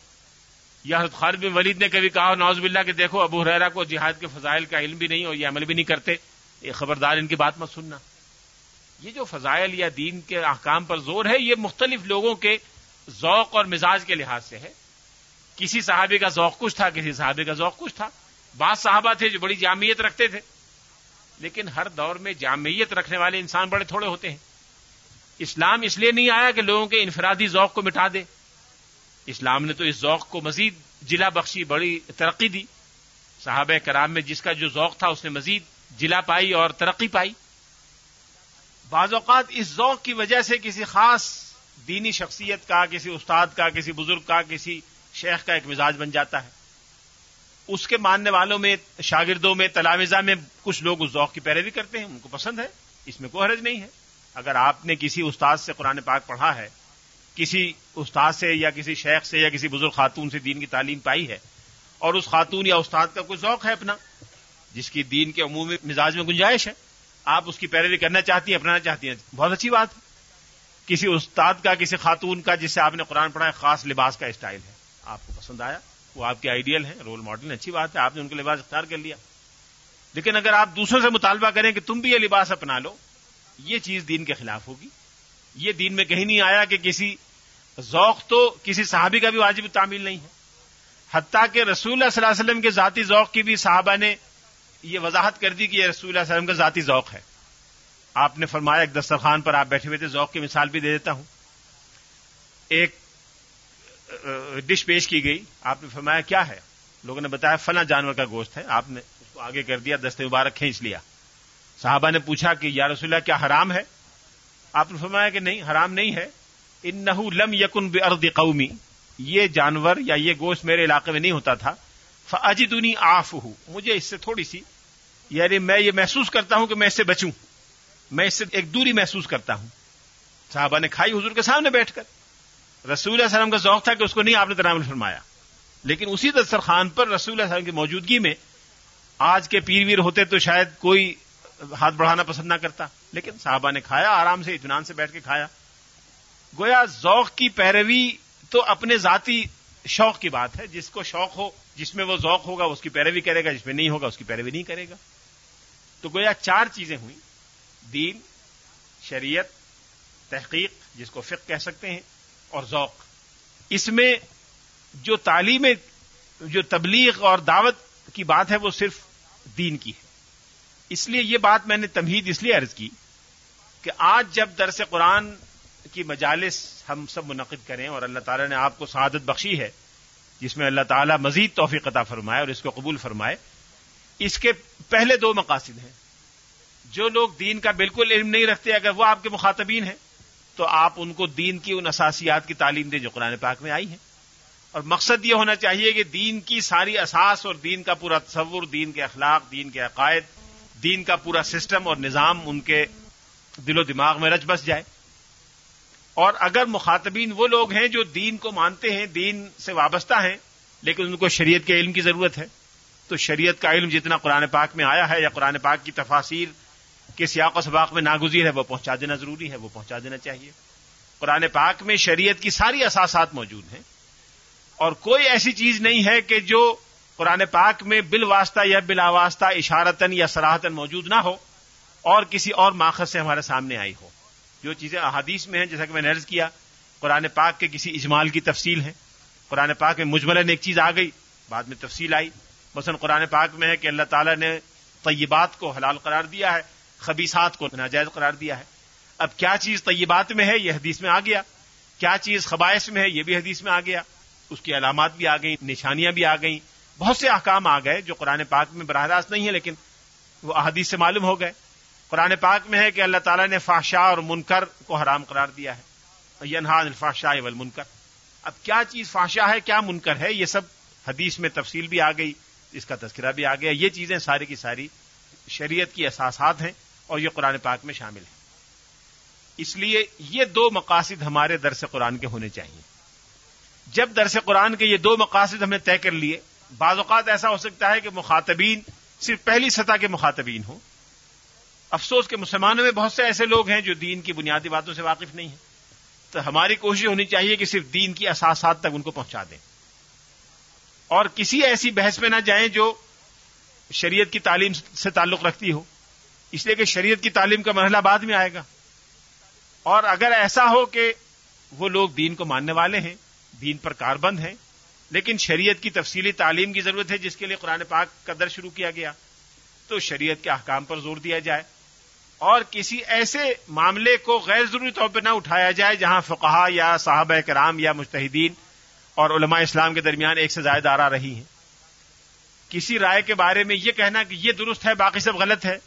[SPEAKER 1] یا حضرت خالد بن ولید نے کبھی کہا نواز باللہ کہ دیکھو، ابو حرارا کو جہاد کے فضائل کا علم بھی نہیں اور یہ عمل بھی نہیں کرتے۔ یہ خبردار ان کی بات مت سننا۔ یہ جو فضائل یا دین کے احکام پر زور ہے، یہ مختلف لوگوں کے ذوق اور مزاج کے لحاظ سے ہے۔ کسی صحابی کا ذوق کچھ تھا، کسی صحابی کا ذوق کچھ تھا۔ بعض صحابہ تھے جو بڑی جامعیت رکھتے تھے، لیکن ہر دور میں جامعیت رکھنے والے انسان بڑے تھوڑے ہوتے ہیں۔ اسلام اس لیے نہیں آیا کہ لوگوں کے انفرادی ذوق کو مٹا دے۔ اسلام نے تو اس ذوق کو مزید جلا بخشی، بڑی ترقی دی۔ صحابہ کرام میں جس کا جو ذوق تھا، اس نے مزید جلا پائی اور ترقی پائی۔ بعض اوقات اس ذوق کی وجہ سے کسی خاص دینی شخصیت کا، کسی استاد کا، کسی بزرگ کا، کسی شیخ کا ایک مزاج بن جاتا ہے۔ اس کے ماننے والوں میں، شاگردوں میں تلاوزہ میں کچھ لوگ اس ذوق کی پیروی کرتے ہیں، ان کو پسند ہے، اس میں کوئی حرج نہیں ہے۔ اگر آپ نے کسی استاد سے قرآن پاک پڑھا ہے کسی استاد سے یا کسی شیخ سے یا کسی بزرگ خاتون سے دین کی تعلیم پائی ہے اور اس خاتون یا استاد کا کوئی ذوق ہے اپنا جس کی دین کے عمومی مزاج میں گنجائش ہے آپ اس کی پیروی کرنا چاہتی ہیں، اپنانا چاہتی ہیں۔ بہت اچھی بات ہے۔ کسی استاد کا، کسی خاتون کا، جس سے آپ نے قرآن پڑھا ہے، خاص لباس کا اسٹائل ہے۔ آپ کو پسند آیا، وہ آپ کے آئیڈیل ہیں، رول ماڈل اچھی بات ہے، آپ نے ان کا لباس اختیار کر لیا۔ لیکن اگر آپ دوسروں سے مطالبہ کریں کہ تم بھی یہ لباس اپنا لو، یہ چیز دین کے خلاف ہوگی۔ یہ دین میں کہیں نہیں آیا کہ کسی ذوق تو کسی صحابی کا بھی واجب تعمیل نہیں ہے۔ حتیٰ کہ رسول اللہ صلی اللہ علیہ وسلم کے ذاتی ذوق کی بھی صحابہ نے یہ وضاحت کر دی کہ یہ رسول اللہ علیہ وسلم کا ذاتی ذوق ہے۔ آپ نے فرمایا، ایک دسترخوان پر آپ بیٹھے ہوئے تھے، ذوق کی مثال بھی دے دیتا ہوں۔ ایک ڈش پیش کی گئی۔ آپ نے فرمایا، کیا ہے؟ لوگوں نے بتایا، فلاں جانور کا گوشت ہے۔ آپ نے اس کو آگے کر دیا، دستے مبارک کھینچ لیا۔ صحابہ نے پوچھا کہ، یا رسول اللہ، کیا حرام ہے؟ آپ نے فرمایا کہ نہیں، حرام نہیں ہے۔ ان نہ لم یقن ارد قومی، یہ جانور یا یہ گوشت میرے علاقے میں نہیں ہوتا تھا فجدنی آف ہوں مجھے اس سے تھوڑی سی یعنی میں یہ محسوس کرتا ہوں کہ میں اس سے بچوں، میں اس سے ایک دوری محسوس کرتا ہوں۔ صحابہ نے کھائی، حضور کے سامنے بیٹھ کر۔ رسول اللہ علیہ وسلم کا ذوق تھا کہ اس کو نہیں آپ نے تنامل فرمایا۔ لیکن اسی دسترخوان پر رسول اللہ علیہ وسلم کی موجودگی میں آج کے پیر ویر ہوتے تو شاید کوئی ہاتھ بڑھانا پسند نہ کرتا، لیکن صحابہ نے کھایا، آرام سے اطمینان سے بیٹھ کے کھایا۔ گویا ذوق کی پیروی تو اپنے ذاتی شوق کی بات ہے۔ جس کو شوق ہو، جس میں وہ ذوق ہوگا، اس کی پیروی کرے گا، جس میں نہیں ہوگا، اس کی پیروی نہیں کرے گا۔ تو گویا چار چیزیں ہوئیں۔ دین، شریعت، تحقیق، جس کو فقہ کہہ سکتے ہیں، اور ذوق۔ اس میں جو تعلیم، جو تبلیغ اور دعوت کی بات ہے، وہ صرف دین کی ہے۔ اس لیے یہ بات میں نے تمہید اس لیے عرض کی کہ آج جب درس قرآن کی مجالس ہم سب منعقد کریں اور اللہ تعالیٰ نے آپ کو سعادت بخشی ہے، جس میں اللہ تعالیٰ مزید توفیق عطا فرمائے اور اس کو قبول فرمائے۔ اس کے پہلے دو مقاصد ہیں۔ جو لوگ دین کا بالکل علم نہیں رکھتے، اگر وہ آپ کے مخاطبین ہیں، تو آپ ان کو دین کی ان اساسیات کی تعلیم دیں جو قرآن پاک میں آئی ہیں۔ اور مقصد یہ ہونا چاہیے کہ دین کی ساری اساس اور دین کا پورا تصور، دین کے اخلاق، دین کے عقائد، دین کا پورا سسٹم اور نظام ان کے دل و دماغ میں رچ بس جائے۔ اور اگر مخاطبین وہ لوگ ہیں جو دین کو مانتے ہیں، دین سے وابستہ ہیں، لیکن ان کو شریعت کے علم کی ضرورت ہے، تو شریعت کا علم جتنا قرآن پاک میں آیا ہے یا قرآن پاک کی تفاصیر کے سیاق و سباق میں ناگزیر ہے، وہ پہنچا دینا ضروری ہے، وہ پہنچا دینا چاہیے۔ قرآن پاک میں شریعت کی ساری اساسات موجود ہیں۔ اور کوئی ایسی چیز نہیں ہے کہ جو قرآن پاک میں بال واسطہ یا بلا واسطہ اشارتن یا سراہتن موجود نہ ہو اور کسی اور ماخذ سے ہمارے سامنے آئی ہو۔ جو چیزیں احادیث میں ہیں، جیسا کہ میں نے عرض کیا، قرآن پاک کے کسی اجمال کی تفصیل ہے۔ قرآن پاک میں مجملن ایک چیز آ گئی، بعد میں تفصیل آئی۔ مثلا قرآن پاک میں ہے کہ اللہ تعالیٰ نے طیبات کو حلال قرار دیا ہے خبیصات کو ناجائز قرار دیا ہے۔ اب کیا چیز طیبات میں ہے؟ یہ حدیث میں آ گیا۔ کیا چیز خبائش میں ہے؟ یہ بھی حدیث میں آ گیا۔ اس کی علامات بھی آ گئی نشانیاں بھی آ گئیں۔ بہت سے احکام آ گئے جو قرآن پاک میں براہ راست نہیں ہے لیکن وہ احادیث سے معلوم ہو گئے۔ قرآن پاک میں ہے کہ اللہ تعالیٰ نے فاشا اور منکر کو حرام قرار دیا ہے۔ ینہا الفاشا والمنکر۔ اب کیا چیز فاشا ہے، کیا منکر ہے، یہ سب حدیث میں تفصیل بھی آ گئی، اس کا تذکرہ بھی آ گیا۔ یہ چیزیں ساری کی ساری شریعت کی اساسات ہیں اور یہ قرآن پاک میں شامل ہیں۔ اس لیے یہ دو مقاصد ہمارے درس قرآن کے ہونے چاہیے۔ جب درس قرآن کے یہ دو مقاصد ہم نے طے کر لیے، بعض اوقات ایسا ہو سکتا ہے کہ مخاطبین صرف پہلی سطح کے مخاطبین ہوں۔ افسوس کہ مسلمانوں میں بہت سے ایسے لوگ ہیں جو دین کی بنیادی باتوں سے واقف نہیں ہیں۔ تو ہماری کوشش ہونی چاہیے کہ صرف دین کی اساسات تک ان کو پہنچا دیں۔ اور کسی ایسی بحث میں نہ جائیں جو شریعت کی تعلیم سے تعلق رکھتی ہو۔ اس لیے کہ شریعت کی تعلیم کا مرحلہ بعد میں آئے گا۔ اور اگر ایسا ہو کہ وہ لوگ دین کو ماننے والے ہیں، دین پر کاربند ہیں، لیکن شریعت کی تفصیلی تعلیم کی ضرورت ہے جس کے لیے قرآن پاک کا در شروع کیا گیا، تو شریعت کے احکام پر زور دیا جائے۔ اور کسی ایسے معاملے کو غیر ضروری طور پہ نہ اٹھایا جائے جہاں فقہا یا صحابہ کرام یا مشتحدین اور علماء اسلام کے درمیان ایک سے زائد آرا رہی ہیں۔ کسی رائے کے بارے میں یہ کہنا کہ یہ درست ہے، باقی سب غلط ہے،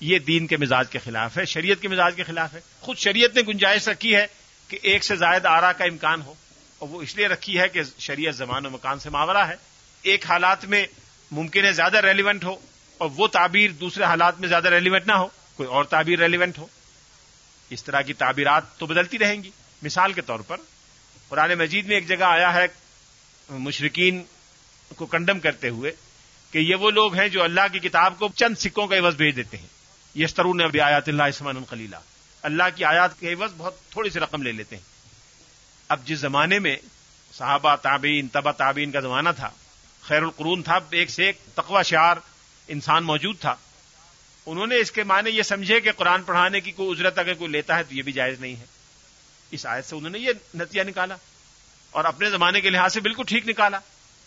[SPEAKER 1] یہ دین کے مزاج کے خلاف ہے، شریعت کے مزاج کے خلاف ہے۔ خود شریعت نے گنجائش رکھی ہے کہ ایک سے زائد آرا کا امکان ہو، اور وہ اس لیے رکھی ہے کہ شریعت زمان و مکان سے ماورہ ہے۔ ایک حالات میں ممکن ہے زیادہ ریلیونٹ ہو، اور وہ تعبیر دوسرے حالات میں زیادہ ریلیونٹ نہ ہو۔ کوئی اور تعبیر ریلیونٹ ہو؟ اس طرح کی تعبیرات تو بدلتی رہیں گی۔ مثال کے طور پر، قرآن مجید میں ایک جگہ آیا ہے مشرقین کو کنڈم کرتے ہوئے کہ یہ وہ لوگ ہیں جو اللہ کی کتاب کو چند سکوں کا عوض بھیج دیتے ہیں۔ یہ سترون اب آیات اللہ عثمان الخلیلہ اللہ کی آیات کے عوض بہت تھوڑی سی رقم لے لیتے ہیں۔ اب جس زمانے میں صحابہ تابعین تبا تابعین کا زمانہ تھا، خیر القرون تھا، ایک سے ایک تقوی شعار انسان موجود تھا۔ انہوں نے اس کے معنی یہ سمجھے کہ قرآن پڑھانے کی کوئی اجرت اگر کوئی لیتا ہے تو یہ بھی جائز نہیں ہے۔ اس آیت سے انہوں نے یہ نتیجہ نکالا اور اپنے زمانے کے لحاظ سے بالکل ٹھیک نکالا۔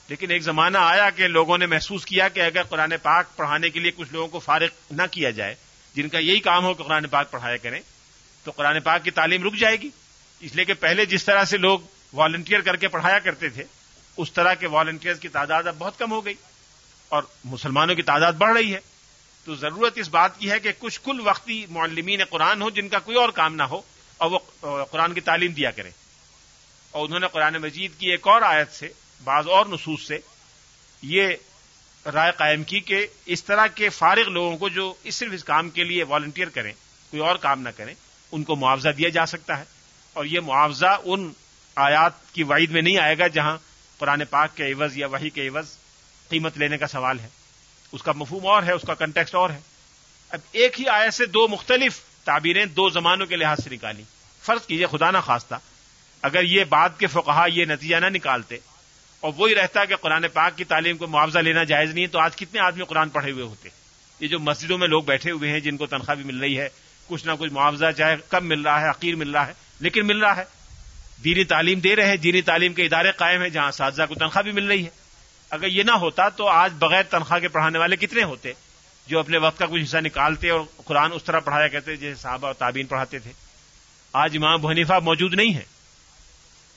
[SPEAKER 1] لیکن ایک زمانہ آیا کہ لوگوں نے محسوس کیا کہ اگر قرآن پاک پڑھانے کے لیے کچھ لوگوں کو فارغ نہ کیا جائے، جن کا یہی کام ہو کہ قرآن پاک پڑھایا کریں، تو قرآن پاک کی تعلیم رک جائے گی۔ اس لیے کہ پہلے جس طرح سے لوگ والنٹیئر کر کے پڑھایا کرتے تھے، اس طرح کے والنٹیئر کی تعداد اب بہت کم ہو گئی اور مسلمانوں کی تعداد بڑھ رہی ہے۔ تو ضرورت اس بات کی ہے کہ کچھ کل وقتی معلمین قرآن ہو جن کا کوئی اور کام نہ ہو اور وہ قرآن کی تعلیم دیا کریں۔ اور انہوں نے قرآن مجید کی ایک اور آیت سے، بعض اور نصوص سے، یہ رائے قائم کی کہ اس طرح کے فارغ لوگوں کو جو اس صرف اس کام کے لیے والنٹیئر کریں، کوئی اور کام نہ کریں، ان کو معاوضہ دیا جا سکتا ہے۔ اور یہ معاوضہ ان آیات کی وعید میں نہیں آئے گا جہاں قرآن پاک کے عوض یا وہی کے عوض قیمت لینے کا سوال ہے۔ اس کا مفہوم اور ہے، اس کا کنٹیکسٹ اور ہے۔ اب ایک ہی آیت سے دو مختلف تعبیریں دو زمانوں کے لحاظ سے نکالی۔ فرض کیجیے، خدا نہ خواستہ، اگر یہ بات کے فقہا یہ نتیجہ نہ نکالتے اور وہی رہتا کہ قرآن پاک کی تعلیم کو معاوضہ لینا جائز نہیں ہے تو آج کتنے آدمی قرآن پڑھے ہوئے ہوتے؟ یہ جو مسجدوں میں لوگ بیٹھے ہوئے ہیں، جن کو تنخواہ بھی مل رہی ہے، کچھ نہ کچھ معاوضہ چاہے، کم مل رہا ہے، عقیر مل رہا ہے، لیکن مل رہا ہے۔ دینی تعلیم دے رہے ہیں، دینی تعلیم کے ادارے قائم ہیں جہاں اساتذہ کو تنخواہ بھی مل رہی ہے۔ اگر یہ نہ ہوتا تو آج بغیر تنخواہ کے پڑھانے والے کتنے ہوتے جو اپنے وقت کا کچھ حصہ نکالتے اور قرآن اس طرح پڑھایا کرتے جیسے صحابہ اور تعبین پڑھاتے تھے۔ آج امام بحنیفہ موجود نہیں ہے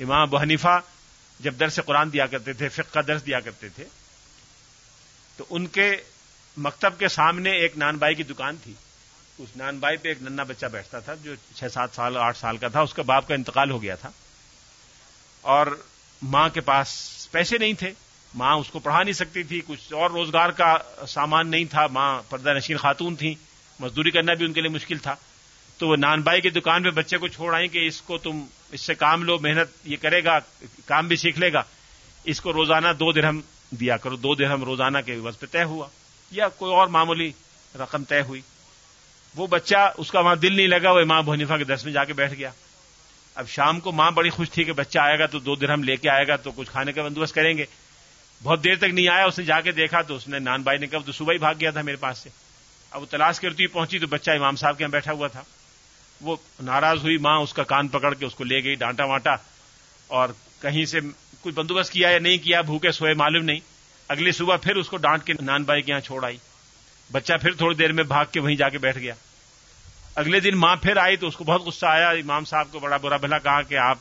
[SPEAKER 1] امام بحنیفہ جب درس قرآن دیا کرتے تھے، فقہ درس دیا کرتے تھے، تو ان کے مکتب کے سامنے ایک نان بائی کی دکان تھی۔ اس نان بائی پہ ایک ننا بچہ بیٹھتا تھا جو چھ سات سال، آٹھ سال کا تھا۔ اس کا باپ کا انتقال ہو گیا تھا۔ اور ماں کے پاس پیسے نہیں تھے۔ ماں اس کو پڑھا نہیں سکتی تھی، کچھ اور روزگار کا سامان نہیں تھا۔ ماں پردہ نشین خاتون تھی مزدوری کرنا بھی ان کے لیے مشکل تھا۔ تو وہ نان بائی کی دکان پہ بچے کو چھوڑ آئیں کہ اس کو تم، اس سے کام لو، محنت یہ کرے گا، کام بھی سیکھ لے گا۔ اس کو روزانہ دو درہم دیا کرو۔ دو درہم روزانہ کے عوض پہ طے ہوا۔ یا کوئی اور معمولی رقم طے ہوئی۔ وہ بچہ، اس کا وہاں دل نہیں لگا، وہ امام بنیفا کے درس میں جا کے بیٹھ گیا۔ اب شام کو ماں بڑی خوش تھی کہ بچہ آئے گا تو دو درہم لے کے آئے گا تو کچھ کھانے کا بندوبست کریں گے۔ بہت دیر تک نہیں آیا اس نے جا کے دیکھا تو اس نے نان بھائی نے کہا تو صبح ہی بھاگ گیا تھا میرے پاس سے۔ اب وہ تلاش کرتی ہوئی پہنچی تو بچہ امام صاحب کے یہاں بیٹھا ہوا تھا۔ وہ ناراض ہوئی، ماں اس کا کان پکڑ کے اس کو لے گئی، ڈانٹا وانٹا۔ اور کہیں سے کوئی بندوبست کیا یا نہیں کیا، بھوکے سوئے، معلوم نہیں۔ اگلی صبح پھر اس کو ڈانٹ کے نان بھائی کے یہاں چھوڑ آئی۔ بچہ پھر تھوڑی دیر میں بھاگ کے وہیں جا کے بیٹھ گیا۔ اگلے دن ماں پھر آئی تو اس کو بہت غصہ آیا۔ امام صاحب کو بڑا برا بھلا کہا کہ آپ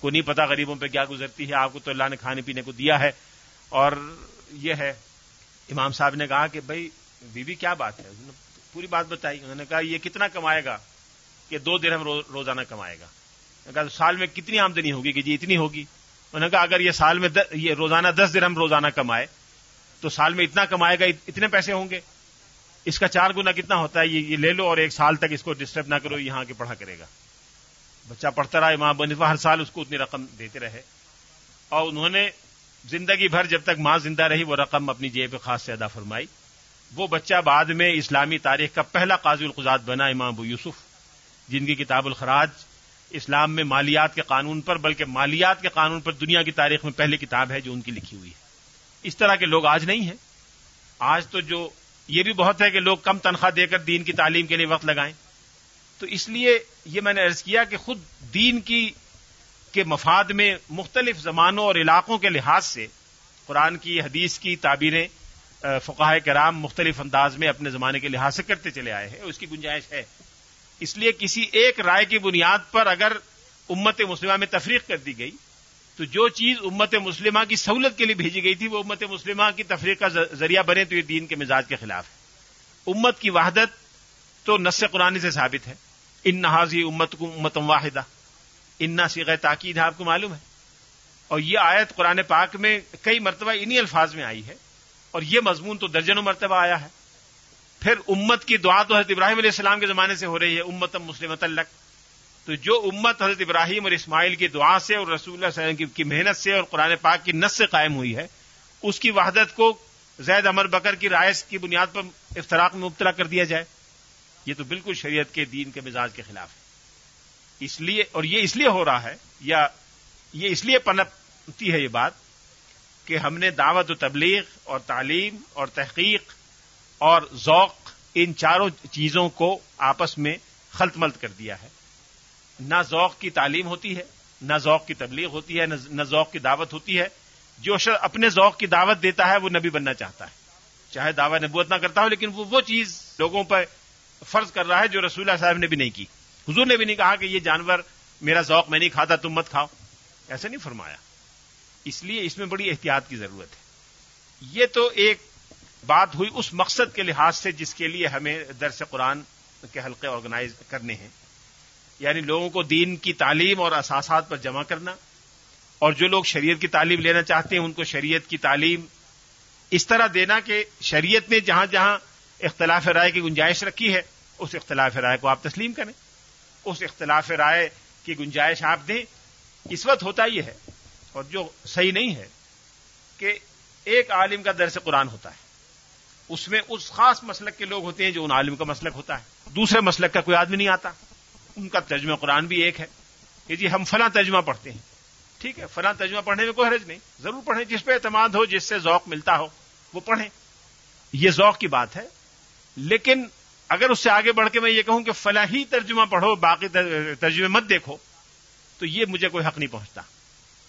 [SPEAKER 1] کو نہیں پتا غریبوں پہ کیا گزرتی ہے، آپ کو تو اللہ نے کھانے پینے کو دیا ہے۔ اور یہ ہے، امام صاحب نے کہا کہ بھائی، بیوی کیا بات ہے؟ پوری بات بتائی۔ انہوں نے کہا، یہ کتنا کمائے گا کہ دو دن ہم روزانہ کمائے گا؟ کہا، سال میں کتنی آمدنی ہوگی کہ جی اتنی ہوگی؟ انہوں نے کہا، اگر یہ سال میں یہ روزانہ دس دن ہم روزانہ کمائے، تو سال میں اتنا کمائے گا اتنے پیسے ہوں گے۔ اس کا چار گنا کتنا ہوتا ہے؟ یہ لے لو اور ایک سال تک اس کو ڈسٹرب نہ کرو، یہاں کے پڑھا کرے گا۔ بچہ پڑھتا رہا ماں بنفا ہر سال اس کو اتنی رقم دیتے رہے۔ اور انہوں نے زندگی بھر جب تک ماں زندہ رہی، وہ رقم اپنی جیب خاص سے ادا فرمائی۔ وہ بچہ بعد میں اسلامی تاریخ کا پہلا قاضی القزاد بنا، امام ابو یوسف۔ جن کی کتاب الخراج اسلام میں مالیات کے قانون پر، بلکہ مالیات کے قانون پر دنیا کی تاریخ میں پہلی کتاب ہے جو ان کی لکھی ہوئی ہے۔ اس طرح کے لوگ آج نہیں ہیں۔ آج تو جو یہ بھی بہت ہے کہ لوگ کم تنخواہ دے کر دین کی تعلیم کے لیے وقت لگائیں۔ تو اس لیے یہ میں نے ارض کیا کہ خود دین کی کے مفاد میں مختلف زمانوں اور علاقوں کے لحاظ سے قرآن کی، حدیث کی تعبیریں فقاہ کرام مختلف انداز میں اپنے زمانے کے لحاظ سے کرتے چلے آئے ہیں، اس کی گنجائش ہے۔ اس لیے کسی ایک رائے کی بنیاد پر اگر امت مسلمہ میں تفریق کر دی گئی، تو جو چیز امت مسلمہ کی سہولت کے لیے بھیجی گئی تھی، وہ امت مسلمہ کی تفریق کا ذریعہ بنے تو یہ دین کے مزاج کے خلاف ہے۔ امت کی وحدت تو نس قرآن سے ثابت ہے۔ ان نہازی امت کو امتم واحدہ۔ انا سیغ تاکید ہے آپ کو معلوم ہے۔ اور یہ آیت قرآن پاک میں کئی مرتبہ انہی الفاظ میں آئی ہے۔ اور یہ مضمون تو درجنوں مرتبہ آیا ہے۔ پھر امت کی دعا تو حضرت ابراہیم علیہ السلام کے زمانے سے ہو رہی ہے امتم مسلم تلق تو جو امت حضرت ابراہیم اور اسماعیل کی دعا سے اور رسول اللہ علیہ وسلم کی محنت سے اور قرآن پاک کی نس سے قائم ہوئی ہے، اس کی وحدت کو زید امر بکر کی رائے کی بنیاد پر افطراک میں مبتلا کر دیا جائے۔ یہ تو بالکل شریعت کے دین کے مزاج کے خلاف ہے۔ اس لیے اور یہ اس لیے ہو رہا ہے، یا یہ اس لیے پنپتی ہے یہ بات کہ ہم نے دعوت و تبلیغ اور تعلیم اور تحقیق اور ذوق ان چاروں چیزوں کو آپس میں خلط ملت کر دیا ہے۔ نہ ذوق کی تعلیم ہوتی ہے، نہ ذوق کی تبلیغ ہوتی ہے، نہ ذوق کی دعوت ہوتی ہے۔ جو شخص اپنے ذوق کی دعوت دیتا ہے، وہ نبی بننا چاہتا ہے۔ چاہے دعوت نبوت نہ کرتا ہو، لیکن وہ وہ چیز لوگوں پر فرض کر رہا ہے جو رسول اللہ صاحب نے بھی نہیں کی۔ حضور نے بھی نہیں کہا کہ یہ جانور میرا ذوق میں نہیں کھاتا، تم مت کھاؤ۔ ایسا نہیں فرمایا۔ اس لیے اس میں بڑی احتیاط کی ضرورت ہے۔ یہ تو ایک بات ہوئی اس مقصد کے لحاظ سے جس کے لیے ہمیں درس قرآن کے حلقے آرگنائز کرنے ہیں۔ یعنی لوگوں کو دین کی تعلیم اور اساسات پر جمع کرنا۔ اور جو لوگ شریعت کی تعلیم لینا چاہتے ہیں، ان کو شریعت کی تعلیم اس طرح دینا کہ شریعت نے جہاں جہاں اختلاف رائے کی گنجائش رکھی ہے، اس اختلاف رائے کو آپ تسلیم کریں۔ اس اختلاف رائے کی گنجائش آپ دیں، اس وقت ہوتا یہ ہے، اور جو صحیح نہیں ہے، کہ ایک عالم کا درس قرآن ہوتا ہے، اس میں اس خاص مسلک کے لوگ ہوتے ہیں جو ان عالم کا مسلک ہوتا ہے، دوسرے مسلک کا کوئی آدمی نہیں آتا، ان کا ترجمہ قرآن بھی ایک ہے، کہ جی ہم فلاں ترجمہ پڑھتے ہیں، ٹھیک ہے، فلاں ترجمہ پڑھنے میں کوئی حرج نہیں، ضرور پڑھیں، جس پہ اعتماد ہو، جس سے ذوق ملتا ہو، وہ پڑھیں۔ یہ ذوق کی بات ہے، لیکن اگر اس سے آگے بڑھ کے میں یہ کہوں کہ فلاں ہی ترجمہ پڑھو، باقی ترجمے مت دیکھو، تو یہ مجھے کوئی حق نہیں پہنچتا۔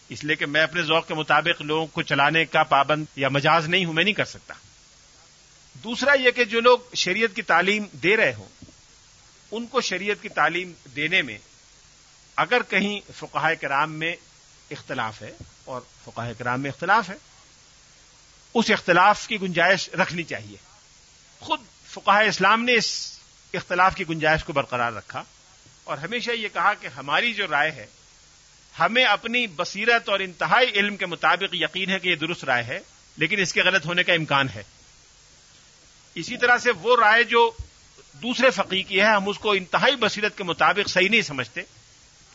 [SPEAKER 1] اس لیے کہ میں اپنے ذوق کے مطابق لوگوں کو چلانے کا پابند یا مجاز نہیں ہوں، میں نہیں کر سکتا۔ دوسرا یہ کہ جو لوگ شریعت کی تعلیم دے رہے ہوں، ان کو شریعت کی تعلیم دینے میں اگر کہیں فقاہ کرام میں اختلاف ہے، اور فقاہ کرام میں اختلاف ہے، اس اختلاف کی گنجائش رکھنی چاہیے۔ خود فقاہ اسلام نے اس اختلاف کی گنجائش کو برقرار رکھا اور ہمیشہ یہ کہا کہ ہماری جو رائے ہے، ہمیں اپنی بصیرت اور انتہائی علم کے مطابق یقین ہے کہ یہ درست رائے ہے، لیکن اس کے غلط ہونے کا امکان ہے۔ اسی طرح سے وہ رائے جو دوسرے فقی کی ہے، ہم اس کو انتہائی بصیرت کے مطابق صحیح نہیں سمجھتے،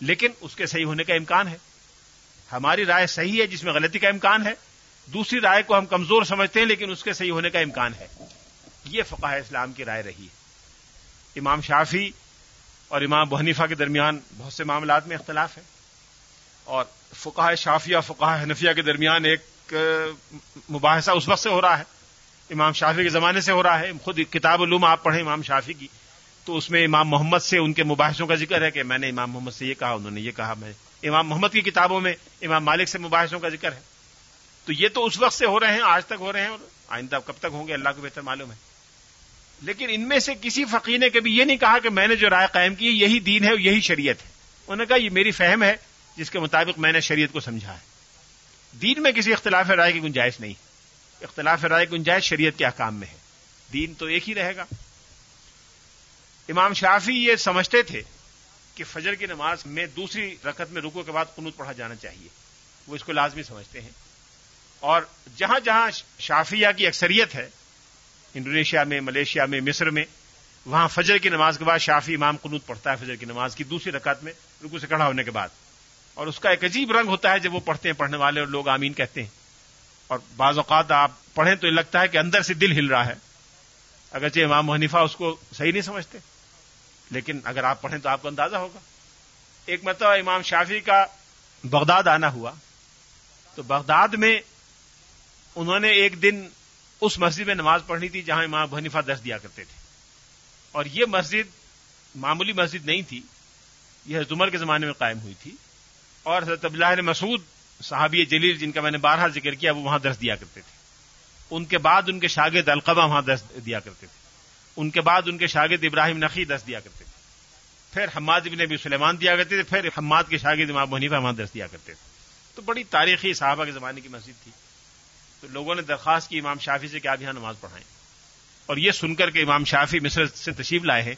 [SPEAKER 1] لیکن اس کے صحیح ہونے کا امکان ہے۔ ہماری رائے صحیح ہے جس میں غلطی کا امکان ہے، دوسری رائے کو ہم کمزور سمجھتے ہیں، لیکن اس کے صحیح ہونے کا امکان ہے۔ یہ فقہ اسلام کی رائے رہی ہے۔ امام شافی اور امام بحنیفہ کے درمیان بہت سے معاملات میں اختلاف ہے۔ اور فقہ شافیہ فقہ حنفیہ کے درمیان ایک مباحثہ اس وقت سے ہو رہا ہے۔ امام شافی کے زمانے سے ہو رہا ہے۔ خود کتاب علوم آپ پڑھیں امام شافی کی۔ تو اس میں امام محمد سے ان کے مباحثوں کا ذکر ہے کہ میں نے امام محمد سے یہ کہا، انہوں نے یہ کہا، میں امام محمد کی کتابوں میں امام مالک سے مباحثوں کا ذکر ہے۔ تو یہ تو اس وقت سے ہو رہے ہیں، آج تک ہو رہے ہیں اور آئندہ کب تک ہوں گے، اللہ کو بہتر معلوم ہے۔ لیکن ان میں سے کسی فقیر نے کبھی یہ نہیں کہا کہ میں نے جو رائے قائم کی یہی دین ہے یہی شریعت ہے۔ انہوں نے کہا، یہ میری فہم ہے جس کے مطابق میں نے شریعت کو سمجھا ہے۔ دین میں کسی اختلاف رائے کی گنجائش نہیں۔ اختلاف رائے کی گنجائش شریعت کے احکام میں ہے۔ دین تو ایک ہی رہے گا۔ امام شافی یہ سمجھتے تھے کہ فجر کی نماز میں دوسری رکعت میں رکو کے بعد قنوت پڑھا جانا چاہیے۔ وہ اس کو لازمی سمجھتے ہیں۔ اور جہاں جہاں شافیہ کی اکثریت ہے انڈونیشیا میں، ملیشیا میں، مصر میں، وہاں فجر کی نماز کے بعد شافی امام قنوت پڑھتا ہے فجر کی نماز کی، دوسری رکعت میں رکو سے کھڑا ہونے کے بعد۔ اور اس کا ایک عجیب رنگ ہوتا ہے جب وہ پڑھتے ہیں پڑھنے والے اور لوگ آمین کہتے ہیں۔ اور بعض اوقات آپ پڑھیں تو یہ لگتا ہے کہ اندر سے دل ہل رہا ہے۔ اگرچہ امام حنیفہ اس کو صحیح نہیں سمجھتے، لیکن اگر آپ پڑھیں تو آپ کو اندازہ ہوگا۔ ایک مرتبہ امام شافی کا بغداد آنا ہوا۔ تو بغداد میں انہوں نے ایک دن اس مسجد میں نماز پڑھنی تھی جہاں امام حنیفہ دس دیا کرتے تھے۔ اور یہ مسجد معمولی مسجد نہیں تھی، یہ عمر کے زمانے میں قائم ہوئی تھی۔ اور حضرت عبداللہ مسعود صحابی جلیل جن کا میں نے بارہ ذکر کیا، وہ وہاں درس دیا کرتے تھے۔ ان کے بعد ان کے شاگرد القبہ وہاں درس دیا کرتے تھے۔ ان کے بعد ان کے شاگرد ابراہیم نقی دس دیا کرتے تھے۔ پھر حماد ابن ابی سلیمان دیا کرتے تھے، پھر حماد کے شاگرد امام منیفا وہاں درس دیا کرتے تھے۔ تو بڑی تاریخی صحابہ کے زمانے کی مسجد تھی۔ تو لوگوں نے درخواست کی امام شافی سے کہ آپ یہاں نماز پڑھائیں۔ اور یہ سن کر کے امام شافی مصر سے تشریف لائے ہیں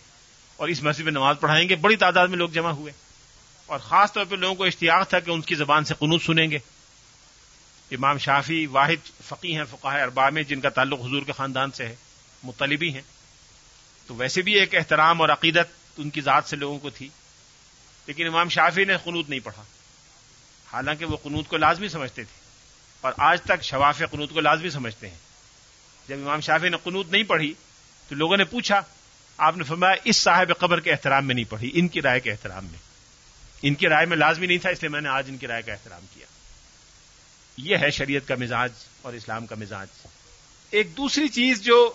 [SPEAKER 1] اور اس مسجد میں نماز پڑھائیں گے۔ بڑی تعداد میں لوگ جمع ہوئے۔ اور خاص طور پہ لوگوں کو اشتیاق تھا کہ ان کی زبان سے قنوط سنیں گے۔ امام شافی واحد فقی ہیں، فقاہ اربا میں، جن کا تعلق حضور کے خاندان سے ہے، مطلبی ہیں۔ تو ویسے بھی ایک احترام اور عقیدت ان کی ذات سے لوگوں کو تھی۔ لیکن امام شافی نے قنوت نہیں پڑھا۔ حالانکہ وہ قنوت کو لازمی سمجھتے تھے۔ اور آج تک شواف قنوت کو لازمی سمجھتے ہیں۔ جب امام شافی نے قنوت نہیں پڑھی، تو لوگوں نے پوچھا، آپ نے فرمایا، اس صاحب قبر کے احترام میں نہیں پڑھی، ان کی رائے کے احترام میں۔ ان کی رائے میں لازمی نہیں تھا، اس لیے میں نے آج ان کی رائے کا احترام کیا۔ یہ ہے شریعت کا مزاج اور اسلام کا مزاج۔ ایک دوسری چیز جو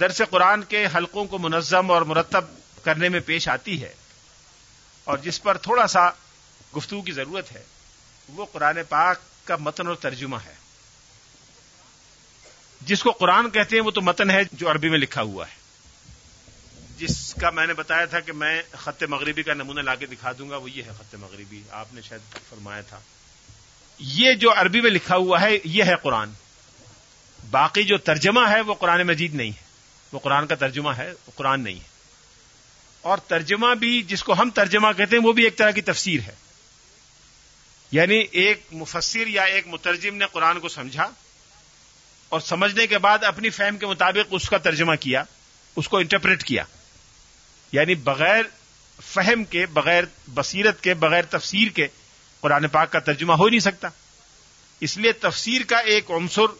[SPEAKER 1] درس قرآن کے حلقوں کو منظم اور مرتب کرنے میں پیش آتی ہے، اور جس پر تھوڑا سا گفتگو کی ضرورت ہے، وہ قرآن پاک کا متن اور ترجمہ ہے۔ جس کو قرآن کہتے ہیں وہ تو متن ہے جو عربی میں لکھا ہوا ہے۔ جس کا میں نے بتایا تھا کہ میں خط مغربی کا نمونہ لا کے دکھا دوں گا، وہ یہ ہے خط مغربی۔ آپ نے شاید فرمایا تھا۔ یہ جو عربی میں لکھا ہوا ہے، یہ ہے قرآن۔ باقی جو ترجمہ ہے وہ قرآن مجید نہیں ہے۔ وہ قرآن کا ترجمہ ہے، وہ قرآن نہیں ہے۔ اور ترجمہ بھی جس کو ہم ترجمہ کہتے ہیں وہ بھی ایک طرح کی تفسیر ہے۔ یعنی ایک مفسر یا ایک مترجم نے قرآن کو سمجھا اور سمجھنے کے بعد اپنی فہم کے مطابق اس کا ترجمہ کیا، اس کو انٹرپریٹ کیا۔ یعنی بغیر فہم کے، بغیر بصیرت کے، بغیر تفسیر کے قرآن پاک کا ترجمہ ہو نہیں سکتا۔ اس لیے تفسیر کا ایک عنصر،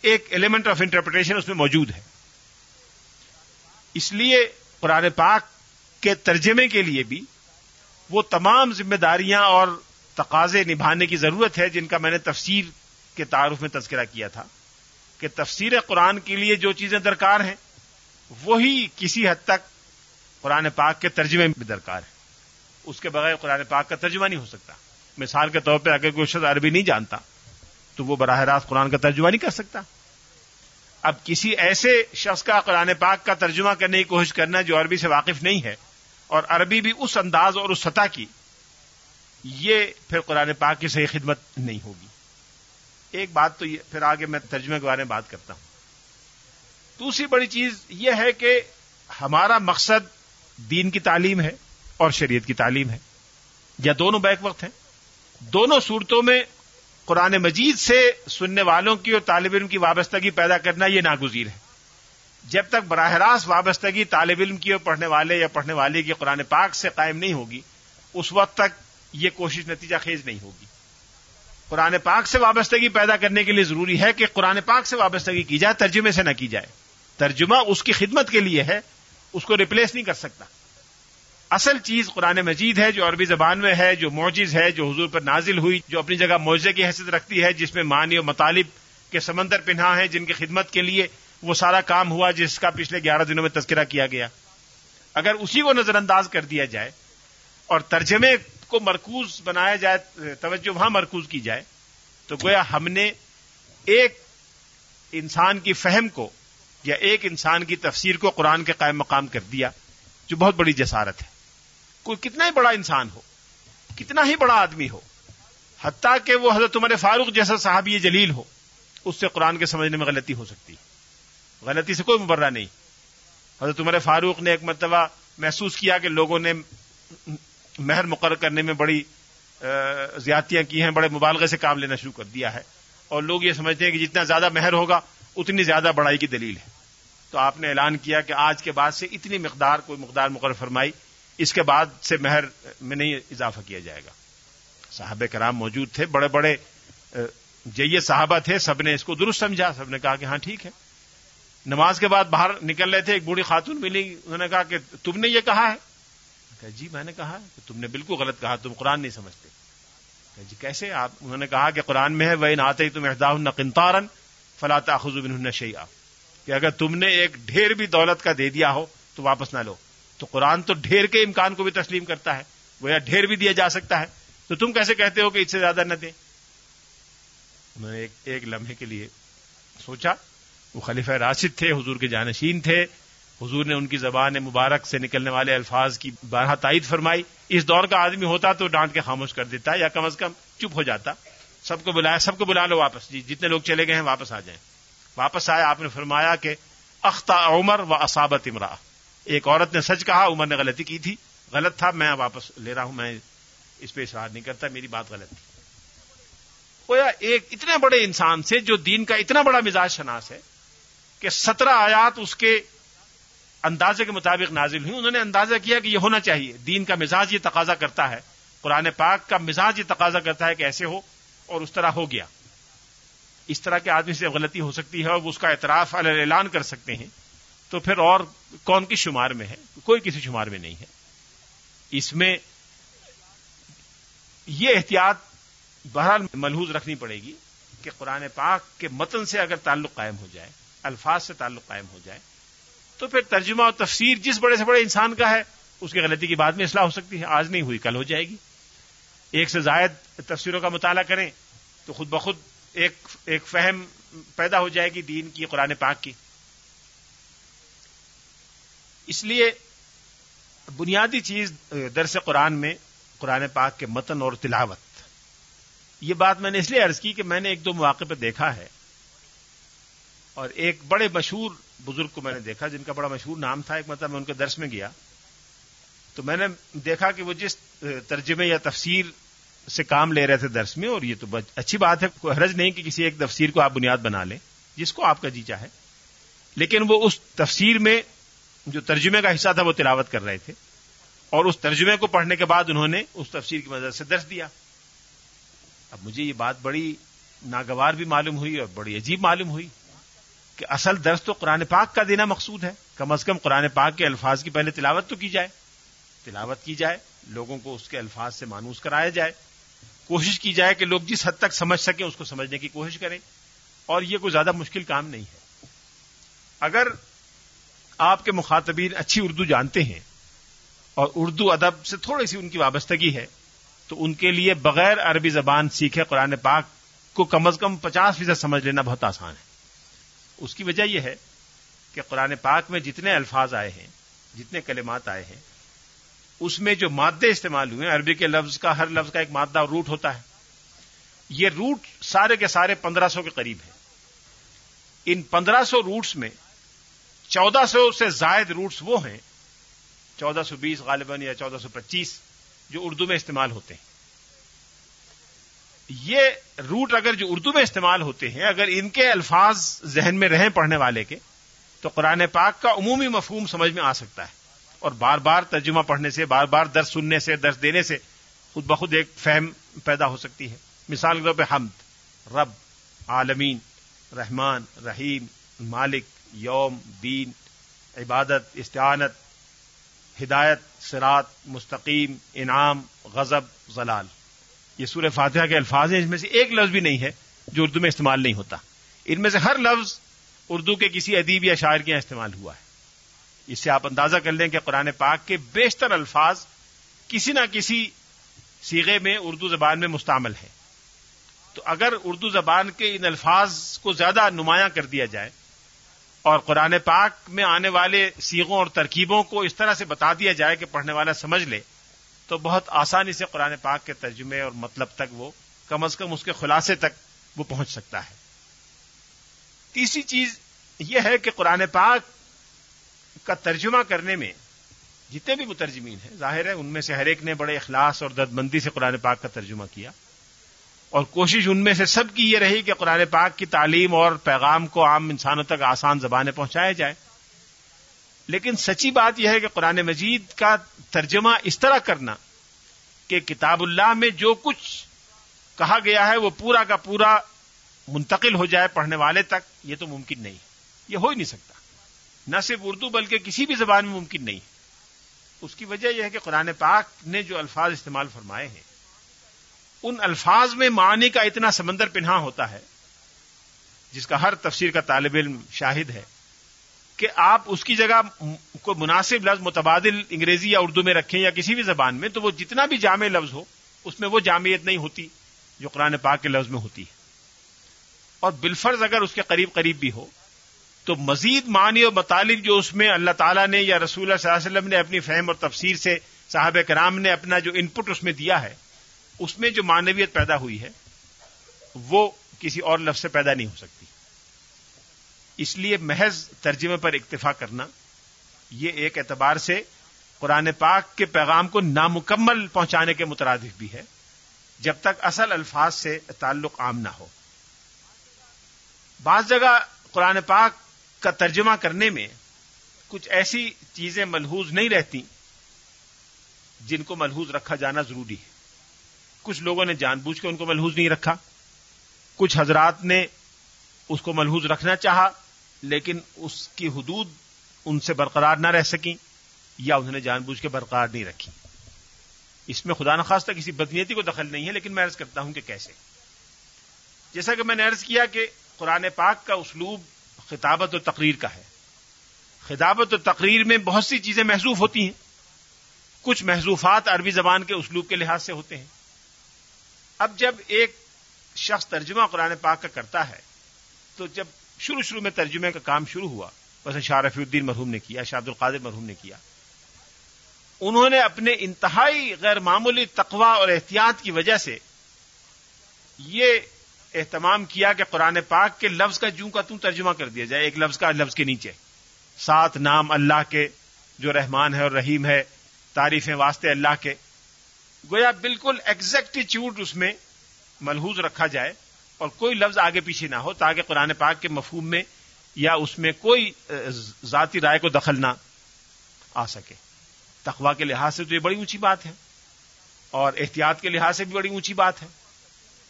[SPEAKER 1] ایک ایلیمنٹ آف انٹرپریٹیشن اس میں موجود ہے۔ اس لیے قرآن پاک کے ترجمے کے لیے بھی وہ تمام ذمہ داریاں اور تقاضے نبھانے کی ضرورت ہے جن کا میں نے تفسیر کے تعارف میں تذکرہ کیا تھا کہ تفسیر قرآن کے لیے جو چیزیں درکار ہیں، وہی کسی حد تک قرآن پاک کے ترجمے میں درکار ہے اس کے بغیر قرآن پاک کا ترجمہ نہیں ہو سکتا۔ مثال کے طور پہ اگر کوئی شخص عربی نہیں جانتا، تو وہ براہ راست قرآن کا ترجمہ نہیں کر سکتا۔ اب کسی ایسے شخص کا قرآن پاک کا ترجمہ کرنے کی کوشش کرنا جو عربی سے واقف نہیں ہے، اور عربی بھی اس انداز اور اس سطح کی یہ پھر قرآن پاک کی صحیح خدمت نہیں ہوگی۔ ایک بات تو یہ، پھر آگے میں ترجمے کے بارے میں بات کرتا ہوں۔ دوسری بڑی چیز یہ ہے کہ ہمارا مقصد دین کی تعلیم ہے اور شریعت کی تعلیم ہے۔ یا دونوں بیک وقت ہیں۔ دونوں صورتوں میں قرآن مجید سے سننے والوں کی اور طالب علم کی وابستگی پیدا کرنا یہ ناگزیر ہے۔ جب تک براہ راست وابستگی طالب علم کی اور پڑھنے والے یا پڑھنے والے کی قرآن پاک سے قائم نہیں ہوگی، اس وقت تک یہ کوشش نتیجہ خیز نہیں ہوگی۔ قرآن پاک سے وابستگی پیدا کرنے کے لیے ضروری ہے کہ قرآن پاک سے وابستگی کی جائے، ترجمے سے نہ کی جائے۔ ترجمہ اس کی خدمت کے لیے ہے، اس کو ریپلیس نہیں کر سکتا۔ اصل چیز قرآن مجید ہے، جو عربی زبان میں ہے، جو موجز ہے، جو حضور پر نازل ہوئی، جو اپنی جگہ معجزے کی حیثیت رکھتی ہے، جس میں معنی و مطالب کے سمندر پنہا ہے جن کی خدمت کے لیے وہ سارا کام ہوا، جس کا پچھلے گیارہ دنوں میں تذکرہ کیا گیا۔ اگر اسی کو نظر انداز کر دیا جائے اور ترجمے کو مرکوز بنایا جائے، توجہ وہاں مرکوز کی جائے، تو گویا ہم نے ایک انسان کی فہم کو یا ایک انسان کی تفسیر کو قرآن کے قائم مقام کر دیا، جو بہت بڑی جسارت ہے۔ کوئی کتنا ہی بڑا انسان ہو، کتنا ہی بڑا آدمی ہو، حتیٰ کہ وہ حضرت عمر فاروق جیسا صحابی جلیل ہو، اس سے قرآن کے سمجھنے میں غلطی ہو سکتی۔ غلطی سے کوئی مبرہ نہیں۔ حضرت عمر فاروق نے ایک مرتبہ محسوس کیا کہ لوگوں نے مہر مقرر کرنے میں بڑی زیادتیاں کی ہیں، بڑے مبالغے سے کام لینا شروع کر دیا ہے۔ اور لوگ یہ سمجھتے ہیں کہ جتنا زیادہ مہر ہوگا، اتنی زیادہ بڑائی کی دلیل ہے۔ تو آپ نے اعلان کیا کہ آج کے بعد سے اتنی مقدار کوئی مقدار مقرر فرمائی، اس کے بعد سے مہر میں نہیں اضافہ کیا جائے گا۔ صحابہ کرام موجود تھے، بڑے بڑے جیے صحابہ تھے، سب نے اس کو درست سمجھا، سب نے کہا کہ ہاں ٹھیک ہے۔ نماز کے بعد باہر نکل رہے تھے، ایک بوڑھی خاتون ملی، انہوں نے کہا کہ تم نے یہ کہا ہے۔ جی میں نے کہا کہ تم نے بالکل غلط کہا، تم قرآن نہیں سمجھتے. جی کیسے آپ، انہوں نے کہا کہ قرآن میں ہے وہ ناتے تم احدا کنتارن فلاط خزوبن شیا کہ اگر تم نے ایک ڈھیر بھی دولت کا دے دیا ہو، تو واپس نہ لو. تو قرآن تو ڈھیر کے امکان کو بھی تسلیم کرتا ہے، وہ یا ڈھیر بھی دیا جا سکتا ہے. تو تم کیسے کہتے ہو کہ اس سے زیادہ نہ دیں؟ انہوں نے ایک ایک لمحے کے لیے سوچا، وہ خلیفہ راشد تھے، حضور کے جانشین تھے حضور نے ان کی زبان مبارک سے نکلنے والے الفاظ کی بارہ تائید فرمائی۔ اس دور کا آدمی ہوتا تو ڈانٹ کے خاموش کر دیتا یا کم از کم چپ ہو جاتا۔ سب کو بلایا سب کو بلا لو واپس۔ جی جتنے لوگ چلے گئے ہیں واپس آ جائیں۔ واپس آئے، آپ نے فرمایا کہ اختہ عمر و اسابت امرا ایک عورت نے سچ کہا، عمر نے غلطی کی تھی۔ غلط تھا، میں واپس لے رہا ہوں، میں اس پہ اشرار نہیں کرتا، میری بات غلط تھی۔ ایک اتنے بڑے انسان سے جو دین کا اتنا بڑا مزاج شناس ہے کہ سترہ آیات اس کے اندازے کے مطابق نازل ہوئی، انہوں نے اندازہ کیا کہ یہ ہونا چاہیے۔ دین کا مزاج یہ تقاضا کرتا ہے۔ قرآن پاک کا مزاج یہ تقاضا کرتا ہے کہ ایسے ہو اور اس طرح ہو گیا۔ اس طرح کے آدمی سے غلطی ہو سکتی ہے اور اس کا اعتراف اعلان کر سکتے ہیں۔ تو پھر اور کون کس شمار میں ہے؟ کوئی کسی شمار میں نہیں ہے۔ اس میں یہ احتیاط بہرحال ملحوظ رکھنی پڑے گی کہ قرآن پاک کے متن سے اگر تعلق قائم ہو جائے، الفاظ سے تعلق قائم ہو جائے تو پھر ترجمہ اور تفسیر جس بڑے سے بڑے انسان کا ہے، اس کی غلطی کی بعد میں اصلاح ہو سکتی ہے۔ آج نہیں ہوئی، کل ہو جائے گی۔ ایک سے زائد تفسیروں کا مطالعہ کریں تو خود بخود ایک ایک فہم پیدا ہو جائے گی دین کی، قرآن پاک کی۔ اس لیے بنیادی چیز درس قرآن میں، قرآن پاک کے متن اور تلاوت۔ یہ بات میں نے اس لیے عرض کی کہ میں نے ایک دو مواقع پہ دیکھا ہے اور ایک بڑے مشہور بزرگ کو میں نے دیکھا جن کا بڑا مشہور نام تھا، ایک مطلب میں ان کے درس میں گیا۔ تو میں نے دیکھا کہ وہ جس ترجمے یا تفسیر سے کام لے رہے تھے درس میں، اور یہ تو اچھی بات ہے، کوئی حرج نہیں کہ کسی ایک تفسیر کو آپ بنیاد بنا لیں، جس کو آپ کا جی چاہے۔ لیکن وہ اس تفسیر میں جو ترجمے کا حصہ تھا، وہ تلاوت کر رہے تھے۔ اور اس ترجمے کو پڑھنے کے بعد انہوں نے اس تفسیر کی مدد سے درس دیا۔ اب مجھے یہ بات بڑی ناگوار بھی معلوم ہوئی اور بڑی عجیب معلوم ہوئی۔ کہ اصل درس تو قرآن پاک کا دینا مقصود ہے۔ کم از کم قرآن پاک کے الفاظ کی پہلے تلاوت تو کی جائے۔ تلاوت کی جائے، لوگوں کو اس کے الفاظ سے مانوس کرایا جائے۔ کوشش کی جائے کہ لوگ جس حد تک سمجھ سکیں، اس کو سمجھنے کی کوشش کریں۔ اور یہ کوئی زیادہ مشکل کام نہیں ہے۔ اگر آپ کے مخاطبین اچھی اردو جانتے ہیں اور اردو ادب سے تھوڑی سی ان کی وابستگی ہے، تو ان کے لیے بغیر عربی زبان سیکھے قرآن پاک کو کم از کم پچاس فیصد سمجھ لینا بہت آسان ہے۔ اس کی وجہ یہ ہے کہ قرآن پاک میں جتنے الفاظ آئے ہیں، جتنے کلمات آئے ہیں، اس میں جو مادے استعمال ہوئے ہیں، عربی کے لفظ کا، ہر لفظ کا ایک مادہ روٹ ہوتا ہے۔ یہ روٹ سارے کے سارے پندرہ سو کے قریب ہیں۔ ان پندرہ سو روٹس میں چودہ سو سے زائد روٹس وہ ہیں، چودہ سو بیس غالباً یا چودہ سو پچیس جو اردو میں استعمال ہوتے ہیں۔ یہ روٹ اگر جو اردو میں استعمال ہوتے ہیں، اگر ان کے الفاظ ذہن میں رہیں پڑھنے والے کے، تو قرآن پاک کا عمومی مفہوم سمجھ میں آ سکتا ہے۔ اور بار بار ترجمہ پڑھنے سے، بار بار درس سننے سے، درس دینے سے خود بخود ایک فہم پیدا ہو سکتی ہے۔ مثال کے طور پہ حمد، رب، عالمین، رحمان، رحیم، مالک، یوم، دین، عبادت، استعانت، ہدایت سرات مستقیم، انعام، غضب زلال یہ سورہ فاتحہ کے الفاظ ہیں، اس میں سے ایک لفظ بھی نہیں ہے جو اردو میں استعمال نہیں ہوتا۔ ان میں سے ہر لفظ اردو کے کسی ادیب یا شاعر کے یہاں استعمال ہوا ہے۔ اس سے آپ اندازہ کر لیں کہ قرآن پاک کے بیشتر الفاظ کسی نہ کسی سیغے میں اردو زبان میں مستعمل ہیں۔ تو اگر اردو زبان کے ان الفاظ کو زیادہ نمایاں کر دیا جائے اور قرآن پاک میں آنے والے سیغوں اور ترکیبوں کو اس طرح سے بتا دیا جائے کہ پڑھنے والا سمجھ لے تو بہت آسانی سے قرآن پاک کے ترجمے اور مطلب تک وہ کم از کم اس کے خلاصے تک وہ پہنچ سکتا ہے۔ تیسری چیز یہ ہے کہ قرآن پاک کا ترجمہ کرنے میں جتنے بھی مترجمین ہیں، ظاہر ہے ان میں سے ہر ایک نے بڑے اخلاص اور دردمندی سے قرآن پاک کا ترجمہ کیا۔ اور کوشش ان میں سے سب کی یہ رہی کہ قرآن پاک کی تعلیم اور پیغام کو عام انسانوں تک آسان زبانیں پہنچایا جائے لیکن سچی بات یہ ہے کہ قرآن مجید کا ترجمہ اس طرح کرنا کہ کتاب اللہ میں جو کچھ کہا گیا ہے وہ پورا کا پورا منتقل ہو جائے پڑھنے والے تک، یہ تو ممکن نہیں۔ یہ ہو ہی نہیں سکتا۔ نہ صرف اردو بلکہ کسی بھی زبان میں ممکن نہیں۔ اس کی وجہ یہ ہے کہ قرآن پاک نے جو الفاظ استعمال فرمائے ہیں، ان الفاظ میں معنی کا اتنا سمندر پنہا ہوتا ہے، جس کا ہر تفسیر کا طالب علم شاہد ہے۔ کہ آپ اس کی جگہ کو مناسب لفظ متبادل انگریزی یا اردو میں رکھیں یا کسی بھی زبان میں، تو وہ جتنا بھی جامع لفظ ہو، اس میں وہ جامعیت نہیں ہوتی جو قرآن پاک کے لفظ میں ہوتی ہے۔ اور بالفرض اگر اس کے قریب قریب بھی ہو، تو مزید معنی اور مطالب جو اس میں اللہ تعالیٰ نے یا رسول اللہ صلی اللہ علیہ وسلم نے اپنی فہم اور تفسیر سے صاحب کرام نے اپنا جو ان پٹ اس میں دیا ہے، اس میں جو معنویت پیدا ہوئی ہے، وہ کسی اور لفظ سے پیدا نہیں ہو سکتی۔ اس لیے محض ترجمے پر اکتفا کرنا، یہ ایک اعتبار سے قرآن پاک کے پیغام کو نامکمل پہنچانے کے مترادف بھی ہے، جب تک اصل الفاظ سے تعلق عام نہ ہو۔ بعض جگہ قرآن پاک کا ترجمہ کرنے میں کچھ ایسی چیزیں ملحوظ نہیں رہتی جن کو ملحوظ رکھا جانا ضروری ہے۔ کچھ لوگوں نے جان بوجھ کے ان کو ملحوظ نہیں رکھا، کچھ حضرات نے اس کو ملحوظ رکھنا چاہا لیکن اس کی حدود ان سے برقرار نہ رہ سکیں یا انہوں نے جان بوجھ کے برقرار نہیں رکھی اس میں خدا نخواستہ کسی بدنیتی کو دخل نہیں ہے، لیکن میں عرض کرتا ہوں کہ کیسے؟ جیسا کہ میں نے عرض کیا کہ قرآن پاک کا اسلوب خطابت و تقریر کا ہے۔ خطابت و تقریر میں بہت سی چیزیں محسوف ہوتی ہیں۔ کچھ محضوفات عربی زبان کے اسلوب کے لحاظ سے ہوتے ہیں۔ اب جب ایک شخص ترجمہ قرآن پاک کا کرتا ہے، تو جب شروع شروع میں ترجمے کا کام شروع ہوا۔ ویسے شارف الدین مرحوم نے کیا شاد القادر مرحوم نے کیا۔ انہوں نے اپنے انتہائی غیر معمولی تقوا اور احتیاط کی وجہ سے یہ اہتمام کیا کہ قرآن پاک کے لفظ کا جوں کا توں ترجمہ کر دیا جائے، ایک لفظ کا لفظ کے نیچے۔ سات نام اللہ کے جو رحمان ہے اور رحیم ہے، تعریفیں واسطے اللہ کے۔ گویا بالکل ایگزیکٹیچیوڈ اس میں ملحوظ رکھا جائے۔ اور کوئی لفظ آگے پیچھے نہ ہو تاکہ قرآن پاک کے مفہوم میں یا اس میں کوئی ذاتی رائے کو دخل نہ آ سکے۔ تقوا کے لحاظ سے تو یہ بڑی اونچی بات ہے اور احتیاط کے لحاظ سے بھی بڑی اونچی بات ہے۔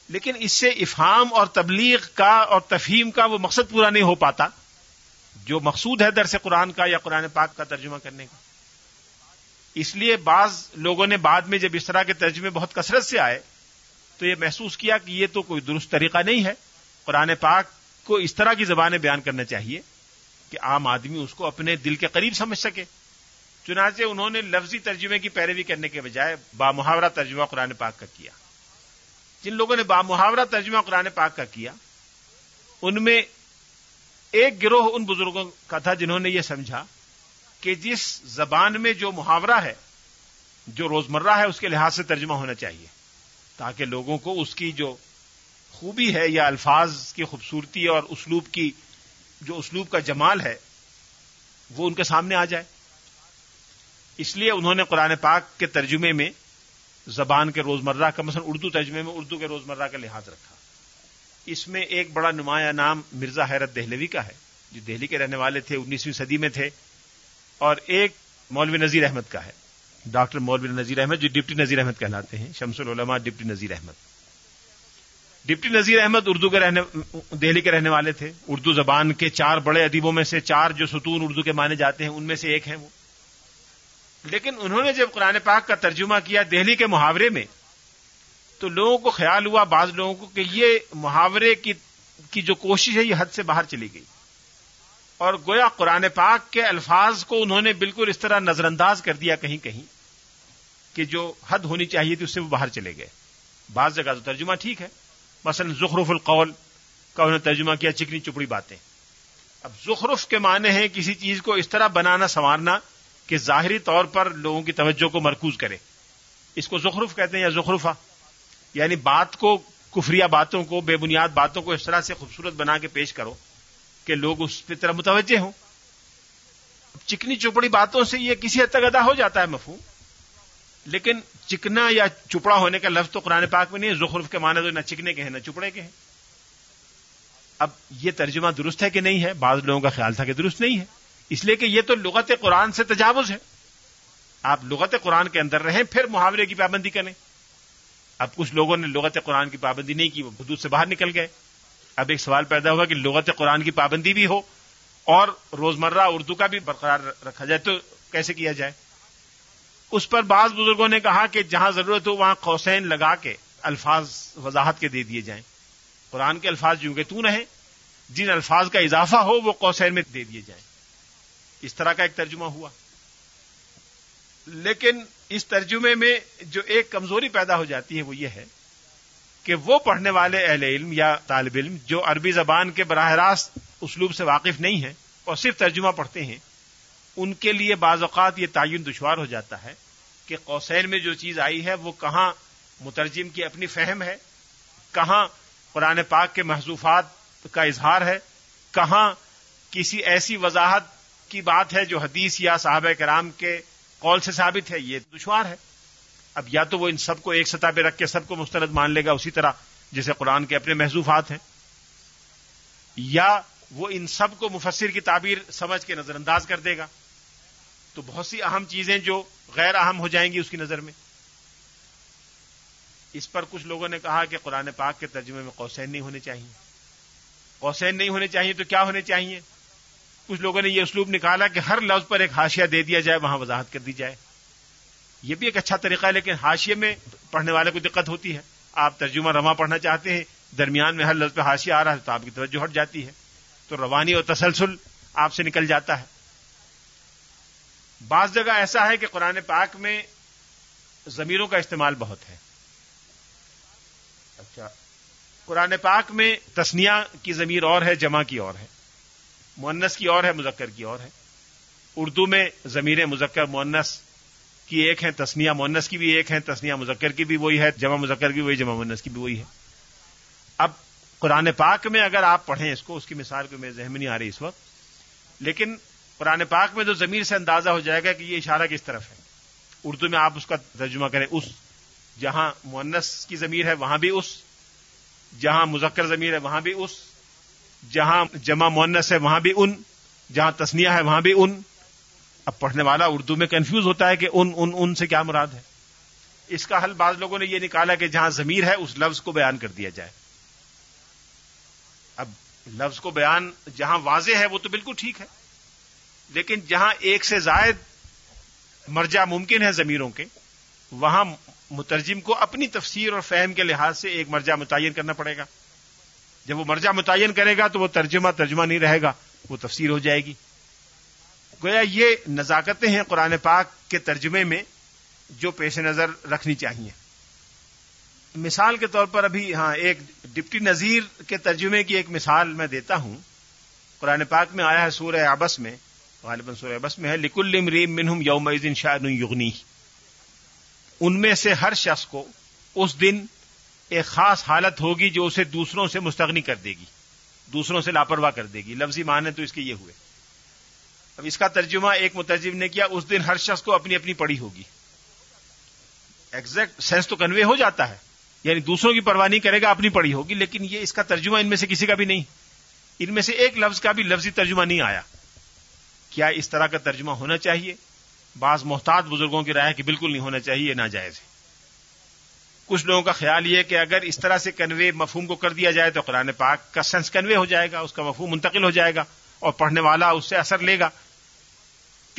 [SPEAKER 1] لیکن اس سے افہام اور تبلیغ کا اور تفہیم کا وہ مقصد پورا نہیں ہو پاتا، جو مقصود ہے درس قرآن کا یا قرآن پاک کا ترجمہ کرنے کا۔ اس لیے بعض لوگوں نے بعد میں جب اس طرح کے ترجمے بہت کثرت سے آئے تو یہ محسوس کیا کہ یہ تو کوئی درست طریقہ نہیں ہے۔ قرآن پاک کو اس طرح کی زبانیں بیان کرنا چاہیے کہ عام آدمی اس کو اپنے دل کے قریب سمجھ سکے۔ چنانچہ انہوں نے لفظی ترجمے کی پیروی کرنے کے بجائے بامحاورہ ترجمہ قرآن پاک کا کیا۔ جن لوگوں نے بامحاورہ ترجمہ قرآن پاک کا کیا، ان میں ایک گروہ ان بزرگوں کا تھا جنہوں نے یہ سمجھا کہ جس زبان میں جو محاورہ ہے، جو روزمرہ ہے، اس کے لحاظ سے ترجمہ ہونا چاہیے۔ تاکہ لوگوں کو اس کی جو خوبی ہے یا الفاظ کی خوبصورتی اور اسلوب کی جو اسلوب کا جمال ہے، وہ ان کے سامنے آ جائے۔ اس لیے انہوں نے قرآن پاک کے ترجمے میں زبان کے روزمرہ کا، مثلا اردو ترجمے میں اردو کے روزمرہ کا لحاظ رکھا۔ اس میں ایک بڑا نمایاں نام مرزا حیرت دہلوی کا ہے، جو دہلی کے رہنے والے تھے، انیسویں صدی میں تھے۔ اور ایک مولوی نذیر احمد کا ہے۔ ڈاکٹر مولوی نذیر احمد، جو ڈپٹی نذیر احمد کہلاتے ہیں، شمس العلماء ڈپٹی نذیر احمد۔ ڈپٹی نذیر احمد اردو کے رہنے، دہلی کے رہنے والے تھے۔ اردو زبان کے چار بڑے ادیبوں میں سے چار جو ستون اردو کے مانے جاتے ہیں، ان میں سے ایک ہیں وہ۔ لیکن انہوں نے جب قرآن پاک کا ترجمہ کیا دہلی کے محاورے میں، تو لوگوں کو خیال ہوا، بعض لوگوں کو کہ یہ محاورے کی کی جو کوشش ہے، یہ حد سے باہر چلی گئی۔ اور گویا قرآن پاک کے الفاظ کو انہوں نے بالکل اس طرح نظر انداز کر دیا کہیں کہیں کہ جو حد ہونی چاہیے تھی اس سے وہ باہر چلے گئے۔ بعض جگہ تو ترجمہ ٹھیک ہے۔ مثلا زخرف القول کا انہوں نے ترجمہ کیا چکنی چپڑی باتیں۔ اب زخرف کے معنی ہیں کسی چیز کو اس طرح بنانا، سنوارنا کہ ظاہری طور پر لوگوں کی توجہ کو مرکوز کرے۔ اس کو زخرف کہتے ہیں یا زخرفہ۔ یعنی بات کو، کفریہ باتوں کو، بے بنیاد باتوں کو اس طرح سے خوبصورت بنا کے پیش کرو۔ کہ لوگ اس کی طرح متوجہ ہوں۔ چکنی چپڑی باتوں سے یہ کسی حد تک ادا ہو جاتا ہے، مفہوم۔ لیکن چکنا یا چپڑا ہونے کا لفظ تو قرآن پاک میں نہیں ہے، زخرف کے معنی تو نہ چکنے کے ہیں، نہ چپڑے کے ہیں۔ اب یہ ترجمہ درست ہے کہ نہیں ہے؟ بعض لوگوں کا خیال تھا کہ درست نہیں ہے۔ اس لیے کہ یہ تو لغت قرآن سے تجاوز ہے۔ آپ لغت قرآن کے اندر رہیں، پھر محاورے کی پابندی کریں۔ اب کچھ لوگوں نے لغت قرآن کی پابندی نہیں کی، وہ حدود سے باہر نکل گئے۔ اب ایک سوال پیدا ہوا کہ لغت قرآن کی پابندی بھی ہو اور روزمرہ اردو کا بھی برقرار رکھا جائے تو کیسے کیا جائے؟ اس پر بعض بزرگوں نے کہا کہ جہاں ضرورت ہو وہاں قوسین لگا کے الفاظ وضاحت کے دے دیے جائیں۔ قرآن کے الفاظ جو کہ تو رہیں جن الفاظ کا اضافہ ہو وہ قوسین میں دے دیے جائیں۔ اس طرح کا ایک ترجمہ ہوا۔ لیکن اس ترجمے میں جو ایک کمزوری پیدا ہو جاتی ہے وہ یہ ہے کہ وہ پڑھنے والے اہل علم یا طالب علم جو عربی زبان کے براہ راست اسلوب سے واقف نہیں ہیں اور صرف ترجمہ پڑھتے ہیں، ان کے لیے بعض اوقات یہ تعین دشوار ہو جاتا ہے کہ قوسین میں جو چیز آئی ہے، وہ کہاں مترجم کی اپنی فہم ہے؟ کہاں قرآن پاک کے محضوفات کا اظہار ہے؟ کہاں کسی ایسی وضاحت کی بات ہے جو حدیث یا صحابہ کرام کے قول سے ثابت ہے؟ یہ دشوار ہے۔ اب یا تو وہ ان سب کو ایک سطح پہ رکھ کے سب کو مستند مان لے گا اسی طرح جیسے قرآن کے اپنے محضوفات ہیں، یا وہ ان سب کو مفسر کی تعبیر سمجھ کے نظر انداز کر دے گا۔ تو بہت سی اہم چیزیں جو غیر اہم ہو جائیں گی اس کی نظر میں۔ اس پر کچھ لوگوں نے کہا کہ قرآن پاک کے ترجمے میں قوسین نہیں ہونے چاہیے۔ قوسین نہیں ہونے چاہیے تو کیا ہونے چاہیے؟ کچھ لوگوں نے یہ اسلوب نکالا کہ ہر لفظ پر ایک حاشیہ دے دیا جائے، وہاں وضاحت کر دی جائے۔ یہ بھی ایک اچھا طریقہ ہے، لیکن حاشیے میں پڑھنے والے کو دقت ہوتی ہے۔ آپ ترجمہ رواں پڑھنا چاہتے ہیں، درمیان میں ہر لفظ پہ حاشیہ آ رہا ہے تو آپ کی توجہ ہٹ جاتی ہے۔ تو روانی اور تسلسل آپ سے نکل جاتا ہے۔ بعض جگہ ایسا ہے کہ قرآن پاک میں ضمیروں کا استعمال بہت ہے۔ اچھا۔ قرآن پاک میں تسنیا کی ضمیر اور ہے، جمع کی اور ہے۔ مونس کی اور ہے، مذکر کی اور ہے۔ اردو میں ضمیر مذکر مونس کی ایک ہے تسنیا مونس کی بھی ایک ہے تسنیا مذکر کی بھی وہی ہے، جمع مذکر کی وہی، جمع مونس کی بھی وہی ہے۔ اب قرآن پاک میں اگر آپ پڑھیں اس کو، اس کی مثال کو میرے ذہن میں نہیں آ رہی اس وقت، لیکن قرآن پاک میں تو ضمیر سے اندازہ ہو جائے گا کہ یہ اشارہ کس طرف ہے۔ اردو میں آپ اس کا ترجمہ کریں، اس، جہاں مونس کی ضمیر ہے وہاں بھی اس، جہاں مذکر ضمیر ہے وہاں بھی اس، جہاں جمع مونس ہے وہاں بھی ان، جہاں تسنیا ہے وہاں بھی ان اب پڑھنے والا اردو میں کنفیوز ہوتا ہے کہ ان ان ان سے کیا مراد ہے۔ اس کا حل بعض لوگوں نے یہ نکالا کہ جہاں ضمیر ہے اس لفظ کو بیان کر دیا جائے۔ اب لفظ کو بیان جہاں واضح ہے وہ تو بالکل ٹھیک ہے، لیکن جہاں ایک سے زائد مرجع ممکن ہے ضمیروں کے، وہاں مترجم کو اپنی تفسیر اور فہم کے لحاظ سے ایک مرجع متعین کرنا پڑے گا۔ جب وہ مرجع متعین کرے گا تو وہ ترجمہ ترجمہ نہیں رہے گا، وہ تفسیر ہو جائے گی۔ گویا یہ نزاکتیں ہیں قرآن پاک کے ترجمے میں جو پیش نظر رکھنی چاہیے۔ مثال کے طور پر ابھی ہاں ایک ڈپٹی نذیر کے ترجمے کی ایک مثال میں دیتا ہوں۔ قرآن پاک میں آیا ہے سورہ آبس میں، غالباً سورہ بس میں ہے، لکل ریم منہم یوم شاہ یغنی ان میں سے ہر شخص کو اس دن ایک خاص حالت ہوگی جو اسے دوسروں سے مستغنی کر دے گی، دوسروں سے لاپرواہ کر دے گی۔ لفظی معنی تو اس کے یہ ہوئے۔ اب اس کا ترجمہ ایک مترجم نے کیا، اس دن ہر شخص کو اپنی اپنی پڑی ہوگی۔ ایگزیکٹ سینس تو کنوے ہو جاتا ہے۔ یعنی دوسروں کی پرواہ نہیں کرے گا، اپنی پڑی ہوگی، لیکن یہ اس کا ترجمہ ان میں سے کسی کا بھی نہیں۔ ان میں سے ایک لفظ کا بھی لفظی ترجمہ نہیں آیا۔ کیا اس طرح کا ترجمہ ہونا چاہیے؟ بعض محتاط بزرگوں کی رائے کہ بالکل نہیں ہونا چاہیے ناجائز ہے۔ کچھ لوگوں کا خیال یہ کہ اگر اس طرح سے کنوے مفہوم کو کر دیا جائے تو قرآن پاک کا سینس کنوے ہو جائے گا، اس کا مفہوم منتقل ہو جائے گا اور پڑھنے والا اس سے اثر لے گا۔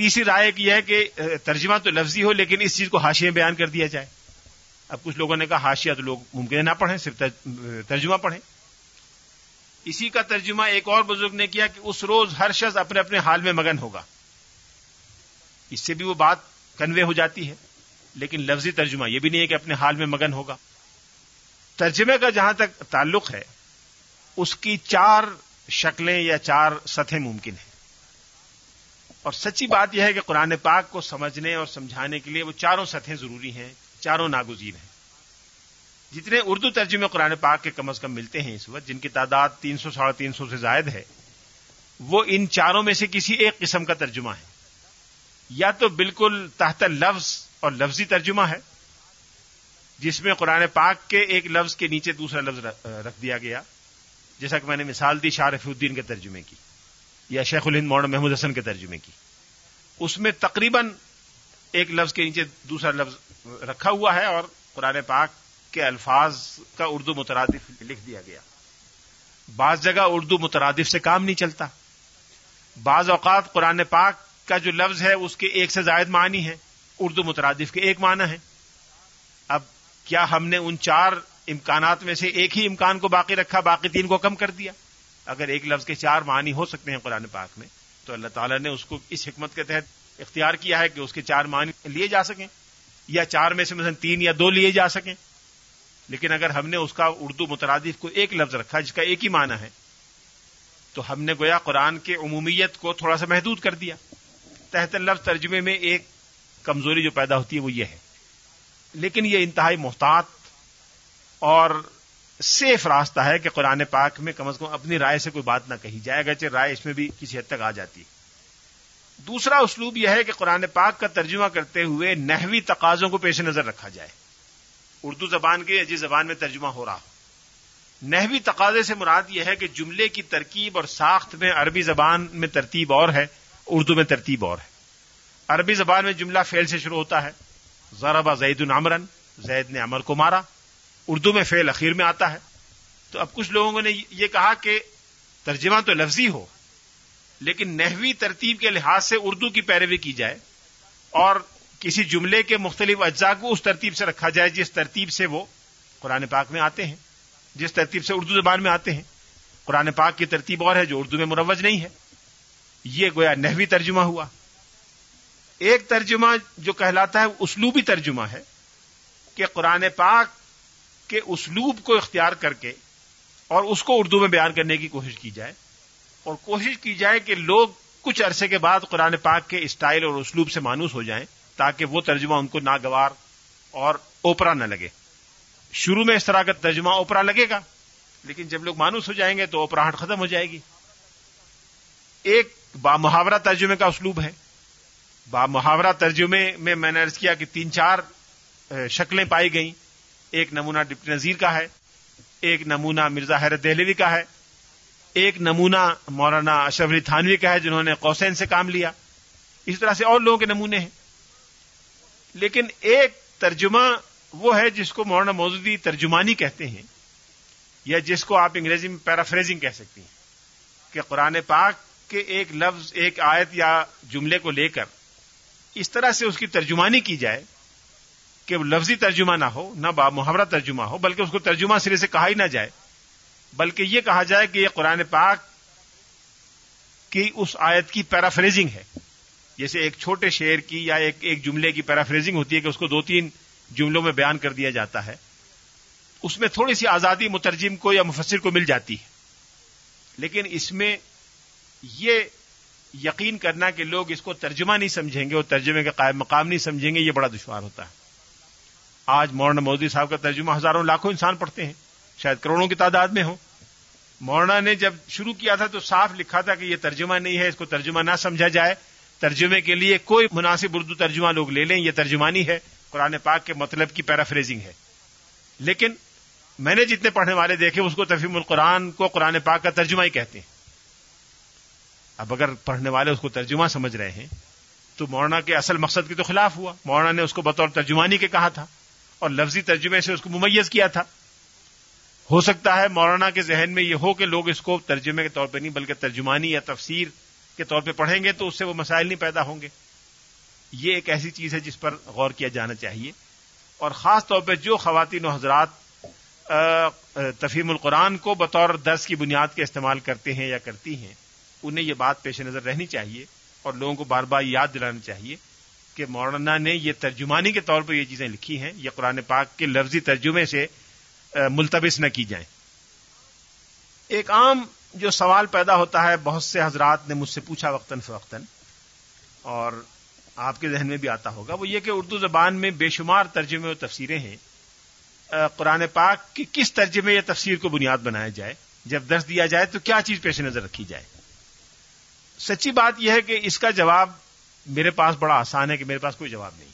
[SPEAKER 1] تیسری رائے کی ہے کہ ترجمہ تو لفظی ہو، لیکن اس چیز کو حاشیے بیان کر دیا جائے۔ اب کچھ لوگوں نے کہا، حاشیہ تو لوگ ممکن نہ پڑھیں، صرف ترجمہ پڑھیں۔ اسی کا ترجمہ ایک اور بزرگ نے کیا کہ اس روز ہر شخص اپنے اپنے حال میں مگن ہوگا۔ اس سے بھی وہ بات کنوے ہو جاتی ہے، لیکن لفظی ترجمہ، یہ بھی نہیں ہے کہ اپنے حال میں مگن ہوگا۔ ترجمے کا جہاں تک تعلق ہے، اس کی چار شکلیں یا چار سطح ممکن ہیں۔ اور سچی بات یہ ہے کہ قرآن پاک کو سمجھنے اور سمجھانے کے لیے وہ چاروں سطحیں ضروری ہیں، چاروں ناگزیر ہیں۔ جتنے اردو ترجمے قرآن پاک کے کم از کم ملتے ہیں اس وقت، جن کی تعداد تین سو، ساڑھے تین سو سے زائد ہے، وہ ان چاروں میں سے کسی ایک قسم کا ترجمہ ہے۔ یا تو بالکل تحت لفظ اور لفظی ترجمہ ہے، جس میں قرآن پاک کے ایک لفظ کے نیچے دوسرا لفظ رکھ دیا گیا۔ جیسا کہ میں نے مثال دی شارف الدین کے ترجمے کی۔ یا شیخ الہند مولانا محمود حسن کے ترجمے کی۔ اس میں تقریباً ایک لفظ کے نیچے دوسرا لفظ رکھا ہوا ہے اور قرآن پاک کے الفاظ کا اردو مترادف لکھ دیا گیا۔ بعض جگہ اردو مترادف سے کام نہیں چلتا۔ بعض اوقات قرآن پاک کا جو لفظ ہے، اس کے ایک سے زائد معنی ہے اردو مترادف کے ایک معنی ہے اب کیا ہم نے ان چار امکانات میں سے ایک ہی امکان کو باقی رکھا، باقی تین کو کم کر دیا؟ اگر ایک لفظ کے چار معنی ہو سکتے ہیں قرآن پاک میں، تو اللہ تعالیٰ نے اس کو اس حکمت کے تحت اختیار کیا ہے کہ اس کے چار معنی لیے جا سکیں، یا چار میں سے مثلا تین یا دو لیے جا سکیں۔ لیکن اگر ہم نے اس کا اردو مترادف کو ایک لفظ رکھا، جس کا ایک ہی معنی ہے، تو ہم نے گویا قرآن کے عمومیت کو تھوڑا سا محدود کر دیا۔ تحت لفظ ترجمے میں ایک کمزوری جو پیدا ہوتی ہے وہ یہ ہے۔ لیکن یہ انتہائی محتاط اور سیف راستہ ہے کہ قرآن پاک میں کم از کم اپنی رائے سے کوئی بات نہ کہی جائے، اگرچہ رائے اس میں بھی کسی حد تک آ جاتی۔ ہے دوسرا اسلوب یہ ہے کہ قرآن پاک کا ترجمہ کرتے ہوئے نحوی تقاضوں کو پیش نظر رکھا جائے۔ اردو زبان کے عجیب زبان میں ترجمہ ہو رہا ہو۔ نحوی تقاضے سے مراد یہ ہے کہ جملے کی ترکیب اور ساخت میں عربی زبان میں ترتیب اور ہے، اردو میں ترتیب اور ہے۔ عربی زبان میں جملہ فیل سے شروع ہوتا ہے۔ ضربا زید العمرن زید نے امر کو مارا۔ اردو میں فیل اخیر میں آتا ہے۔ تو اب کچھ لوگوں نے یہ کہا کہ ترجمہ تو لفظی ہو، لیکن نحوی ترتیب کے لحاظ سے اردو کی پیروی کی جائے اور کسی جملے کے مختلف اجزاء کو اس ترتیب سے رکھا جائے جس ترتیب سے وہ قرآن پاک میں آتے ہیں، جس ترتیب سے اردو زبان میں آتے ہیں۔ قرآن پاک کی ترتیب اور ہے جو اردو میں مروج نہیں ہے۔ یہ گویا نحوی ترجمہ ہوا۔ ایک ترجمہ جو کہلاتا ہے اسلوبی ترجمہ ہے کہ قرآن پاک کے اسلوب کو اختیار کر کے اور اس کو اردو میں بیان کرنے کی کوشش کی جائے اور کوشش کی جائے کہ لوگ کچھ عرصے کے بعد قرآن پاک کے اسٹائل اور اسلوب سے مانوس ہو جائیں تاکہ وہ ترجمہ ان کو ناگوار اور اوپرا نہ لگے۔ شروع میں اس طرح کا ترجمہ اوپرا لگے گا، لیکن جب لوگ مانوس ہو جائیں گے تو اوپراہٹ ختم ہو جائے گی۔ ایک با محاورہ ترجمے کا اسلوب ہے۔ با محاورہ ترجمے میں میں نے ارض کیا کہ تین چار شکلیں پائی گئیں۔ ایک نمونہ ڈپٹی نذیر کا ہے، ایک نمونہ مرزا حیرت دہلوی کا ہے، ایک نمونہ مولانا اشرف علی تھانوی کا ہے جنہوں نے قوسین سے کام لیا۔ اس طرح سے اور لوگوں کے نمونے ہیں۔ لیکن ایک ترجمہ وہ ہے جس کو مولانا موجودی ترجمانی کہتے ہیں، یا جس کو آپ انگریزی میں پیرافریزنگ کہہ سکتی ہیں، کہ قرآن پاک کے ایک لفظ، ایک آیت یا جملے کو لے کر اس طرح سے اس کی ترجمانی کی جائے کہ وہ لفظی ترجمہ نہ ہو، نہ با محاورہ ترجمہ ہو، بلکہ اس کو ترجمہ سرے سے کہا ہی نہ جائے۔ بلکہ یہ کہا جائے کہ یہ قرآن پاک کی اس آیت کی پیرافریزنگ ہے۔ جیسے ایک چھوٹے شعر کی یا ایک ایک جملے کی پیرافریزنگ ہوتی ہے کہ اس کو دو تین جملوں میں بیان کر دیا جاتا ہے۔ اس میں تھوڑی سی آزادی مترجم کو یا مفسر کو مل جاتی ہے۔ لیکن اس میں یہ یقین کرنا کہ لوگ اس کو ترجمہ نہیں سمجھیں گے اور ترجمے کا قائم مقام نہیں سمجھیں گے، یہ بڑا دشوار ہوتا ہے۔ آج مولانا مودی صاحب کا ترجمہ ہزاروں لاکھوں انسان پڑھتے ہیں۔ شاید کروڑوں کی تعداد میں ہو مولانا نے جب شروع کیا تھا تو صاف لکھا تھا کہ یہ ترجمہ نہیں ہے، اس کو ترجمہ نہ سمجھا جائے۔ ترجمے کے لیے کوئی مناسب اردو ترجمہ لوگ لے لیں، یہ ترجمانی ہے۔ قرآن پاک کے مطلب کی پیرافریزنگ ہے۔ لیکن میں نے جتنے پڑھنے والے دیکھے، اس کو تفیم القرآن کو قرآن پاک کا ترجمہ ہی کہتے ہیں۔ اب اگر پڑھنے والے اس کو ترجمہ سمجھ رہے ہیں، تو مولانا کے اصل مقصد کے تو خلاف ہوا۔ مولانا نے اس کو بطور ترجمانی کے کہا تھا۔ اور لفظی ترجمے سے اس کو ممیز کیا تھا۔ ہو سکتا ہے مولانا کے ذہن میں یہ ہو کہ لوگ اس کو ترجمے کے طور پہ نہیں بلکہ ترجمانی یا تفسیر کے طور پہ پڑھیں گے تو اس سے وہ مسائل نہیں پیدا ہوں گے۔ یہ ایک ایسی چیز ہے جس پر غور کیا جانا چاہیے۔ اور خاص طور پہ جو خواتین و حضرات تفہیم القرآن کو بطور درس کی بنیاد کے استعمال کرتے ہیں یا کرتی ہیں، انہیں یہ بات پیش نظر رہنی چاہیے اور لوگوں کو بار بار یاد دلانا چاہیے۔ کہ مولانا نے یہ ترجمانی کے طور پر یہ چیزیں لکھی ہیں، یہ قرآن پاک کے لفظی ترجمے سے ملتبس نہ کی جائیں۔ ایک عام جو سوال پیدا ہوتا ہے، بہت سے حضرات نے مجھ سے پوچھا وقتاً فوقتاً، اور آپ کے ذہن میں بھی آتا ہوگا، وہ یہ کہ اردو زبان میں بے شمار ترجمے اور تفسیریں ہیں۔ قرآن پاک کی کس ترجمے یا تفسیر کو بنیاد بنایا جائے؟ جب درس دیا جائے تو کیا چیز پیش نظر رکھی جائے؟ سچی بات یہ ہے کہ اس کا جواب میرے پاس بڑا آسان ہے کہ میرے پاس کوئی جواب نہیں۔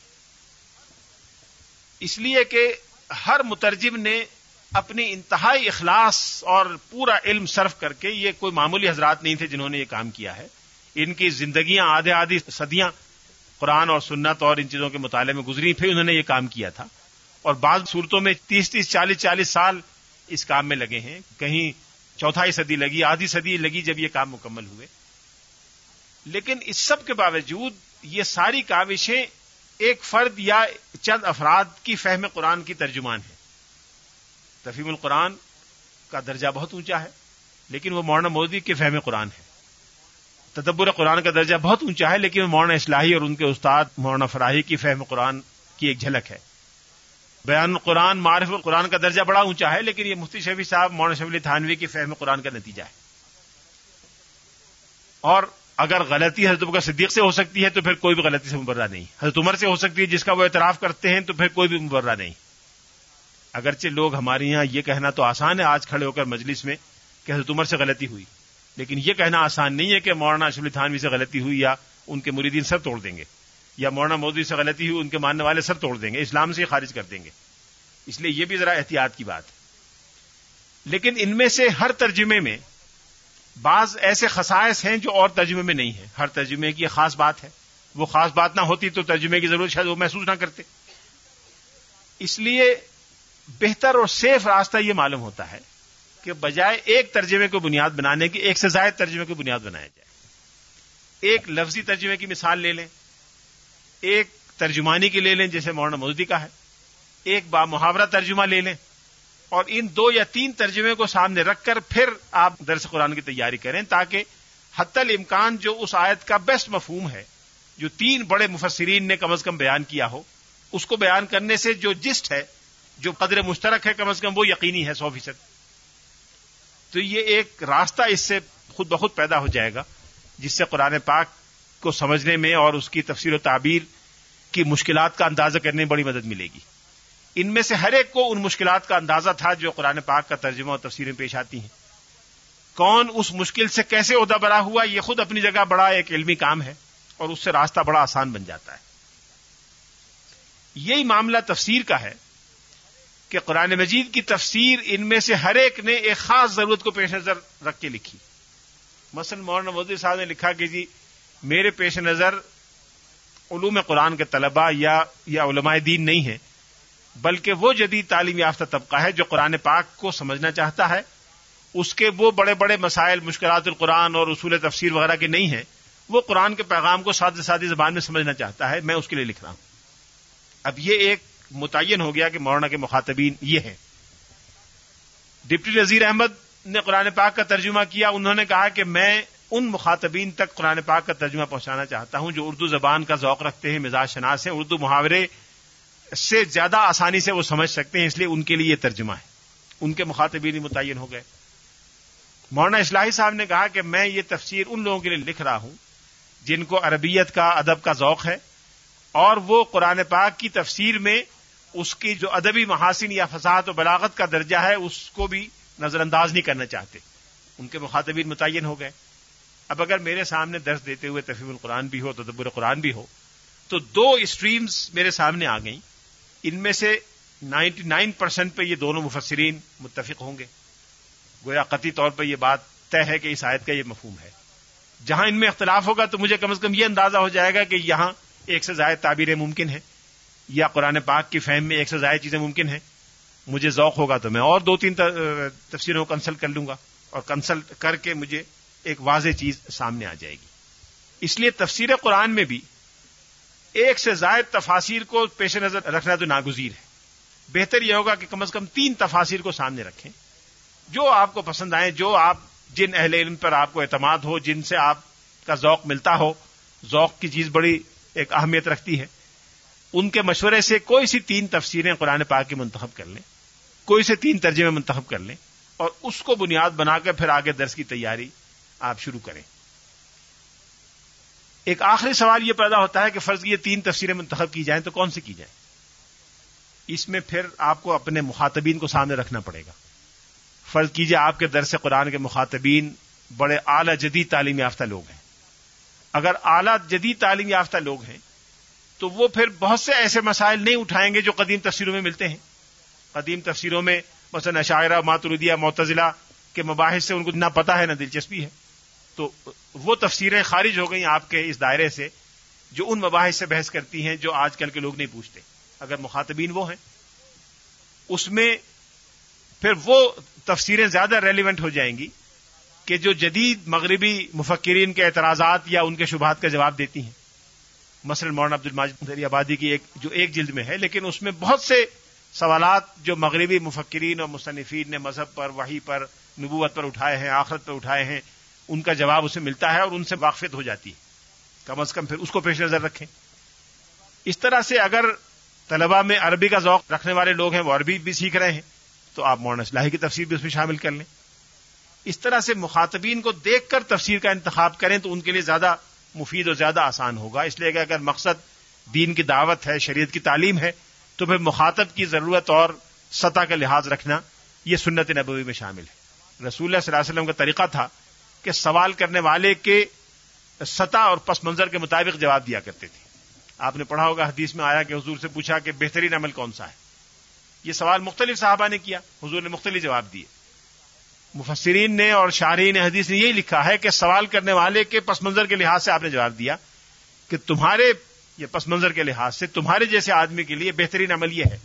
[SPEAKER 1] اس لیے کہ ہر مترجم نے اپنی انتہائی اخلاص اور پورا علم صرف کر کے یہ کوئی معمولی حضرات نہیں تھے جنہوں نے یہ کام کیا ہے۔ ان کی زندگیاں آدھے آدھی صدیاں قرآن اور سنت اور ان چیزوں کے مطالعے میں گزری، پھر انہوں نے یہ کام کیا تھا۔ اور بعض صورتوں میں تیس تیس، چالیس چالیس سال اس کام میں لگے ہیں۔ کہیں چوتھائی صدی لگی، آدھی صدی لگی جب یہ کام مکمل ہوئے۔ لیکن اس سب کے باوجود یہ ساری کاوشیں ایک فرد یا چند افراد کی فہم قرآن کی ترجمان ہے تفیم القرآن کا درجہ بہت اونچا ہے، لیکن وہ مولانا مودی کے فہم قرآن ہے تدبر قرآن کا درجہ بہت اونچا ہے، لیکن وہ مولانا اصلاحی اور ان کے استاد مولانا فراہی کی فہم قرآن کی ایک جھلک ہے۔ بیان قرآن معرف القرآن کا درجہ بڑا اونچا ہے، لیکن یہ مفتی شفیع صاحب، مولانا شفیع تھانوی کی فہم قرآن کا نتیجہ ہے۔ اور اگر غلطی حضرت کا صدیق سے ہو سکتی ہے تو پھر کوئی بھی غلطی سے مبرہ نہیں۔ حضرت عمر سے ہو سکتی ہے جس کا وہ اعتراف کرتے ہیں تو پھر کوئی بھی مبرہ نہیں۔ اگرچہ لوگ ہمارے یہاں یہ کہنا تو آسان ہے آج کھڑے ہو کر مجلس میں کہ حضرت عمر سے غلطی ہوئی، لیکن یہ کہنا آسان نہیں ہے کہ مولانا اشف تھانوی سے غلطی ہوئی یا ان کے مریدین سر توڑ دیں گے، یا مولانا مودی سے غلطی ہوئی، ان کے ماننے والے سر توڑ دیں گے، اسلام سے خارج کر دیں گے۔ اس لیے یہ بھی ذرا احتیاط کی بات۔ ہے لیکن ان میں سے ہر ترجمے میں بعض ایسے خصائص ہیں جو اور ترجمے میں نہیں ہیں۔ ہر ترجمے کی خاص بات ہے۔ وہ خاص بات نہ ہوتی تو ترجمے کی ضرورت شاید وہ محسوس نہ کرتے۔ اس لیے بہتر اور سیف راستہ یہ معلوم ہوتا ہے کہ بجائے ایک ترجمے کو بنیاد بنانے کی، ایک سے زائد ترجمے کو بنیاد بنایا جائے۔ ایک لفظی ترجمے کی مثال لے لیں۔ ایک ترجمانی کی لے لیں، جیسے مولانا مودی کا ہے۔ ایک با محاورہ ترجمہ لے لیں۔ اور ان دو یا تین ترجمے کو سامنے رکھ کر پھر آپ درس قرآن کی تیاری کریں تاکہ حت الامکان جو اس آیت کا بیسٹ مفہوم ہے، جو تین بڑے مفسرین نے کم از کم بیان کیا ہو، اس کو بیان کرنے سے جو جسٹ ہے، جو قدر مشترک ہے کم از کم وہ یقینی ہے سو فیصد۔ تو یہ ایک راستہ اس سے خود بخود پیدا ہو جائے گا، جس سے قرآن پاک کو سمجھنے میں اور اس کی تفسیر و تعبیر کی مشکلات کا اندازہ کرنے میں بڑی مدد ملے گی۔ ان میں سے ہر ایک کو ان مشکلات کا اندازہ تھا جو قرآن پاک کا ترجمہ اور تفسیریں پیش آتی ہیں۔ کون اس مشکل سے کیسے عہدہ برا ہوا؟ یہ خود اپنی جگہ بڑا ایک علمی کام ہے اور اس سے راستہ بڑا آسان بن جاتا ہے۔ یہی معاملہ تفسیر کا ہے کہ قرآن مجید کی تفسیر ان میں سے ہر ایک نے ایک خاص ضرورت کو پیش نظر رکھ کے لکھی۔ مثلا مولانا مودی صاحب نے لکھا کہ جی میرے پیش نظر علوم قرآن کے طلباء یا یا علماء دین نہیں ہیں۔ بلکہ وہ جدید تعلیم یافتہ طبقہ ہے جو قرآن پاک کو سمجھنا چاہتا ہے۔ اس کے وہ بڑے بڑے مسائل، مشکلات القرآن اور اصول تفسیر وغیرہ کے نہیں ہیں۔ وہ قرآن کے پیغام کو سادی سادی زبان میں سمجھنا چاہتا ہے۔ میں اس کے لیے لکھ رہا ہوں۔ اب یہ ایک متعین ہو گیا کہ مولانا کے مخاطبین یہ ہیں۔ ڈپٹی نذیر احمد نے قرآن پاک کا ترجمہ کیا۔ انہوں نے کہا کہ میں ان مخاطبین تک قرآن پاک کا ترجمہ پہنچانا چاہتا ہوں جو اردو زبان کا ذوق رکھتے ہیں، مزاج شناس ہیں، اردو محاورے سے زیادہ آسانی سے وہ سمجھ سکتے ہیں، اس لیے ان کے لیے یہ ترجمہ ہے۔ ان کے مخاطبین متعین ہو گئے۔ مولانا اصلاحی صاحب نے کہا کہ میں یہ تفسیر ان لوگوں کے لیے لکھ رہا ہوں جن کو عربیت کا ادب کا ذوق ہے، اور وہ قرآن پاک کی تفسیر میں اس کی جو ادبی محاسن یا فساد و بلاغت کا درجہ ہے، اس کو بھی نظر انداز نہیں کرنا چاہتے۔ ان کے مخاطبین متعین ہو گئے۔ اب اگر میرے سامنے درس دیتے ہوئے تفیم القرآن بھی ہو، تدبر قرآن بھی ہو، تو دو اسٹریمز میرے سامنے آ گئیں۔ ان میں سے نائنٹی نائن پرسینٹ پہ یہ دونوں مفسرین متفق ہوں گے۔ گویا قطعی طور پر یہ بات طے ہے کہ اس آیت کا یہ مفہوم ہے۔ جہاں ان میں اختلاف ہوگا تو مجھے کم از کم یہ اندازہ ہو جائے گا کہ یہاں ایک سے زائد تعبیریں ممکن ہیں، یا قرآن پاک کی فہم میں ایک سے زائد چیزیں ممکن ہیں۔ مجھے ذوق ہوگا تو میں اور دو تین تفسیروں کو کنسلٹ کر لوں گا اور کنسلٹ کر کے مجھے ایک واضح چیز سامنے آ جائے گی۔ اس لیے تفسیر قرآن میں بھی ایک سے زائد تفاصیر کو پیش نظر رکھنا تو ناگزیر ہے۔ بہتر یہ ہوگا کہ کم از کم تین تفاصیر کو سامنے رکھیں۔ جو آپ کو پسند آئے جو آپ جن اہل علم پر آپ کو اعتماد ہو، جن سے آپ کا ذوق ملتا ہو، ذوق کی چیز بڑی ایک اہمیت رکھتی ہے، ان کے مشورے سے کوئی سی تین تفسیریں قرآن پاک کی منتخب کر لیں، کوئی سے تین ترجمے منتخب کر لیں اور اس کو بنیاد بنا کر پھر آگے درس کی تیاری آپ شروع کریں۔ ایک آخری سوال یہ پیدا ہوتا ہے کہ فرض یہ تین تفسیریں منتخب کی جائیں تو کون سی کی جائیں؟ اس میں پھر آپ کو اپنے مخاطبین کو سامنے رکھنا پڑے گا۔ فرض کیجیے آپ کے درس قرآن کے مخاطبین بڑے اعلی جدید تعلیم یافتہ لوگ ہیں۔ اگر اعلی جدید تعلیم یافتہ لوگ ہیں تو وہ پھر بہت سے ایسے مسائل نہیں اٹھائیں گے جو قدیم تفسیروں میں ملتے ہیں۔ قدیم تفسیروں میں مثلا شاعرہ ماتردیہ معتزلہ کے مباحث سے ان کو نہ پتا ہے، نہ دلچسپی ہے۔ تو وہ تفسیریں خارج ہو گئی آپ کے اس دائرے سے جو ان مباحث سے بحث کرتی ہیں جو آج کل کے لوگ نہیں پوچھتے۔ اگر مخاطبین وہ ہیں، اس میں پھر وہ تفسیریں زیادہ ریلیونٹ ہو جائیں گی کہ جو جدید مغربی مفکرین کے اعتراضات یا ان کے شبہات کا جواب دیتی ہیں۔ مثلا مولانا عبد الماجد آبادی کی ایک جو ایک جلد میں ہے، لیکن اس میں بہت سے سوالات جو مغربی مفکرین اور مصنفین نے مذہب پر وہی پر، نبوت پر اٹھائے ہیں، آخرت پر اٹھائے ہیں ان کا جواب اسے ملتا ہے اور ان سے واقفیت ہو جاتی ہے۔ کم از کم پھر اس کو پیش نظر رکھیں۔ اس طرح سے اگر طلبا میں عربی کا ذوق رکھنے والے لوگ ہیں، وہ عربی بھی سیکھ رہے ہیں، تو آپ مولانا اصلاحی کی تفسیر بھی اس میں شامل کر لیں۔ اس طرح سے مخاطبین کو دیکھ کر تفسیر کا انتخاب کریں تو ان کے لیے زیادہ مفید اور زیادہ آسان ہوگا۔ اس لیے کہ اگر مقصد دین کی دعوت ہے، شریعت کی تعلیم ہے، تو پھر مخاطب کی ضرورت اور سطح کا لحاظ رکھنا یہ سنت نبوی میں شامل ہے۔ رسول اللہ صلی اللہ علیہ وسلم کا طریقہ تھا کہ سوال کرنے والے کے سطح اور پس منظر کے مطابق جواب دیا کرتے تھے۔ آپ نے پڑھا ہوگا حدیث میں آیا کہ حضور سے پوچھا کہ بہترین عمل کون سا ہے۔ یہ سوال مختلف صحابہ نے کیا، حضور نے مختلف جواب دیے۔ مفسرین نے اور شاہرین حدیث نے یہی لکھا ہے کہ سوال کرنے والے کے پس منظر کے لحاظ سے آپ نے جواب دیا کہ تمہارے، یہ پس منظر کے لحاظ سے تمہارے جیسے آدمی کے لیے بہترین عمل یہ ہے۔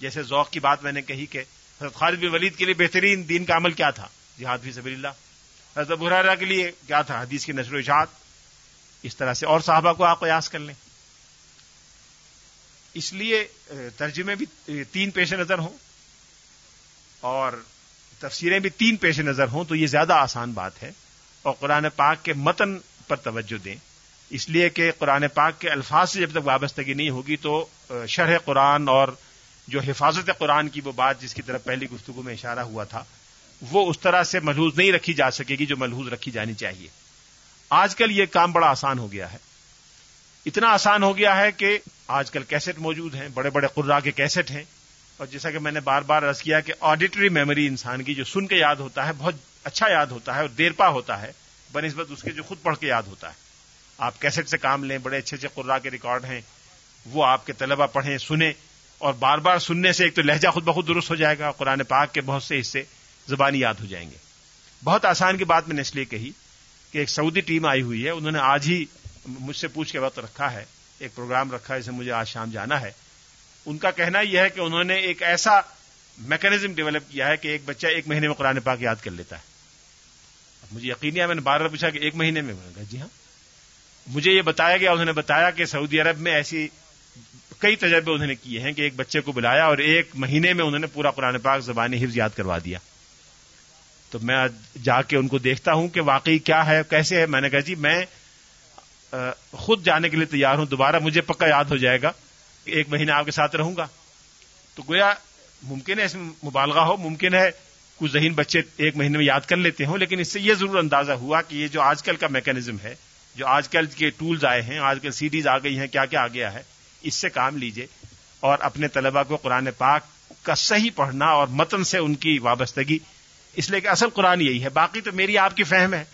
[SPEAKER 1] جیسے ذوق کی بات میں نے کہی کہ حضرت خالد بن ولید کے لیے بہترین دین کا عمل کیا تھا۔ جہاد فی سبیل اللہ۔ حضرت برارہ کے لیے کیا تھا حدیث کی نشر و اشاعت اس طرح سے اور صحابہ کو آپ قیاس کر لیں۔ اس لیے ترجمے بھی تین پیش نظر ہوں اور تفسیریں بھی تین پیش نظر ہوں تو یہ زیادہ آسان بات ہے۔ اور قرآن پاک کے متن پر توجہ دیں۔ اس لیے کہ قرآن پاک کے الفاظ سے جب تک وابستگی نہیں ہوگی تو شرح قرآن اور جو حفاظت قرآن کی وہ بات جس کی طرف پہلی گفتگو میں اشارہ ہوا تھا وہ اس طرح سے ملحوظ نہیں رکھی جا سکے گی جو ملحوظ رکھی جانی چاہیے۔ آج کل یہ کام بڑا آسان ہو گیا ہے۔ اتنا آسان ہو گیا ہے کہ آج کل کیسٹ موجود ہیں، بڑے بڑے قرا کے کیسٹ ہیں۔ اور جیسا کہ میں نے بار بار رض کیا کہ آڈیٹری میموری انسان کی جو سن کے یاد ہوتا ہے، بہت اچھا یاد ہوتا ہے اور دیر پا ہوتا ہے۔ بنسبت اس کے جو خود پڑھ کے یاد ہوتا ہے۔ آپ کیسٹ سے کام لیں، بڑے اچھے اچھے قرا کے ریکارڈ ہیں، وہ آپ کے طلبہ پڑھیں، سنیں اور بار بار سننے سے ایک تو لہجہ خود بخود درست ہو جائے گا، قرآن پاک کے بہت سے حصے۔ زبانی یاد ہو جائیں گے۔ بہت آسان کی بات میں نے اس لیے کہی کہ ایک سعودی ٹیم آئی ہوئی ہے، انہوں نے آج ہی مجھ سے پوچھ کے وقت رکھا ہے، ایک پروگرام رکھا ہے جسے مجھے آج شام جانا ہے۔ ان کا کہنا یہ ہے کہ انہوں نے ایک ایسا میکنزم ڈیولپ کیا ہے کہ ایک بچہ ایک مہینے میں قرآن پاک یاد کر لیتا ہے۔ مجھے یقین ہے، میں نے بار بار پوچھا کہ ایک مہینے میں؟ جی ہاں۔ مجھے یہ بتایا گیا، انہوں نے بتایا کہ سعودی عرب میں ایسی کئی تجربے انہوں نے کیے ہیں کہ ایک بچے کو بلایا اور ایک مہینے میں انہوں نے پورا قرآن پاک زبانی حفظ یاد کروا دیا۔ تو میں جا کے ان کو دیکھتا ہوں کہ واقعی کیا ہے، کیسے ہے۔ میں نے کہا جی میں خود جانے کے لیے تیار ہوں۔ دوبارہ مجھے پکا یاد ہو جائے گا۔ ایک مہینہ آپ کے ساتھ رہوں گا۔ تو گویا ممکن ہے اس میں مبالغہ ہو۔ ممکن ہے کچھ ذہین بچے ایک مہینے میں یاد کر لیتے ہوں، لیکن اس سے یہ ضرور اندازہ ہوا کہ یہ جو آج کل کا میکینزم ہے، جو آج کل کے ٹولز آئے ہیں، آج کل سی ڈیز آ گئی ہیں، کیا کیا آ گیا ہے، اس سے کام لیجیے اور اپنے طلبہ کو قرآن پاک کا صحیح پڑھنا اور متن سے ان کی وابستگی اس لیے کہ اصل قرآن یہی ہے۔ باقی تو میری آپ کی فہم ہے۔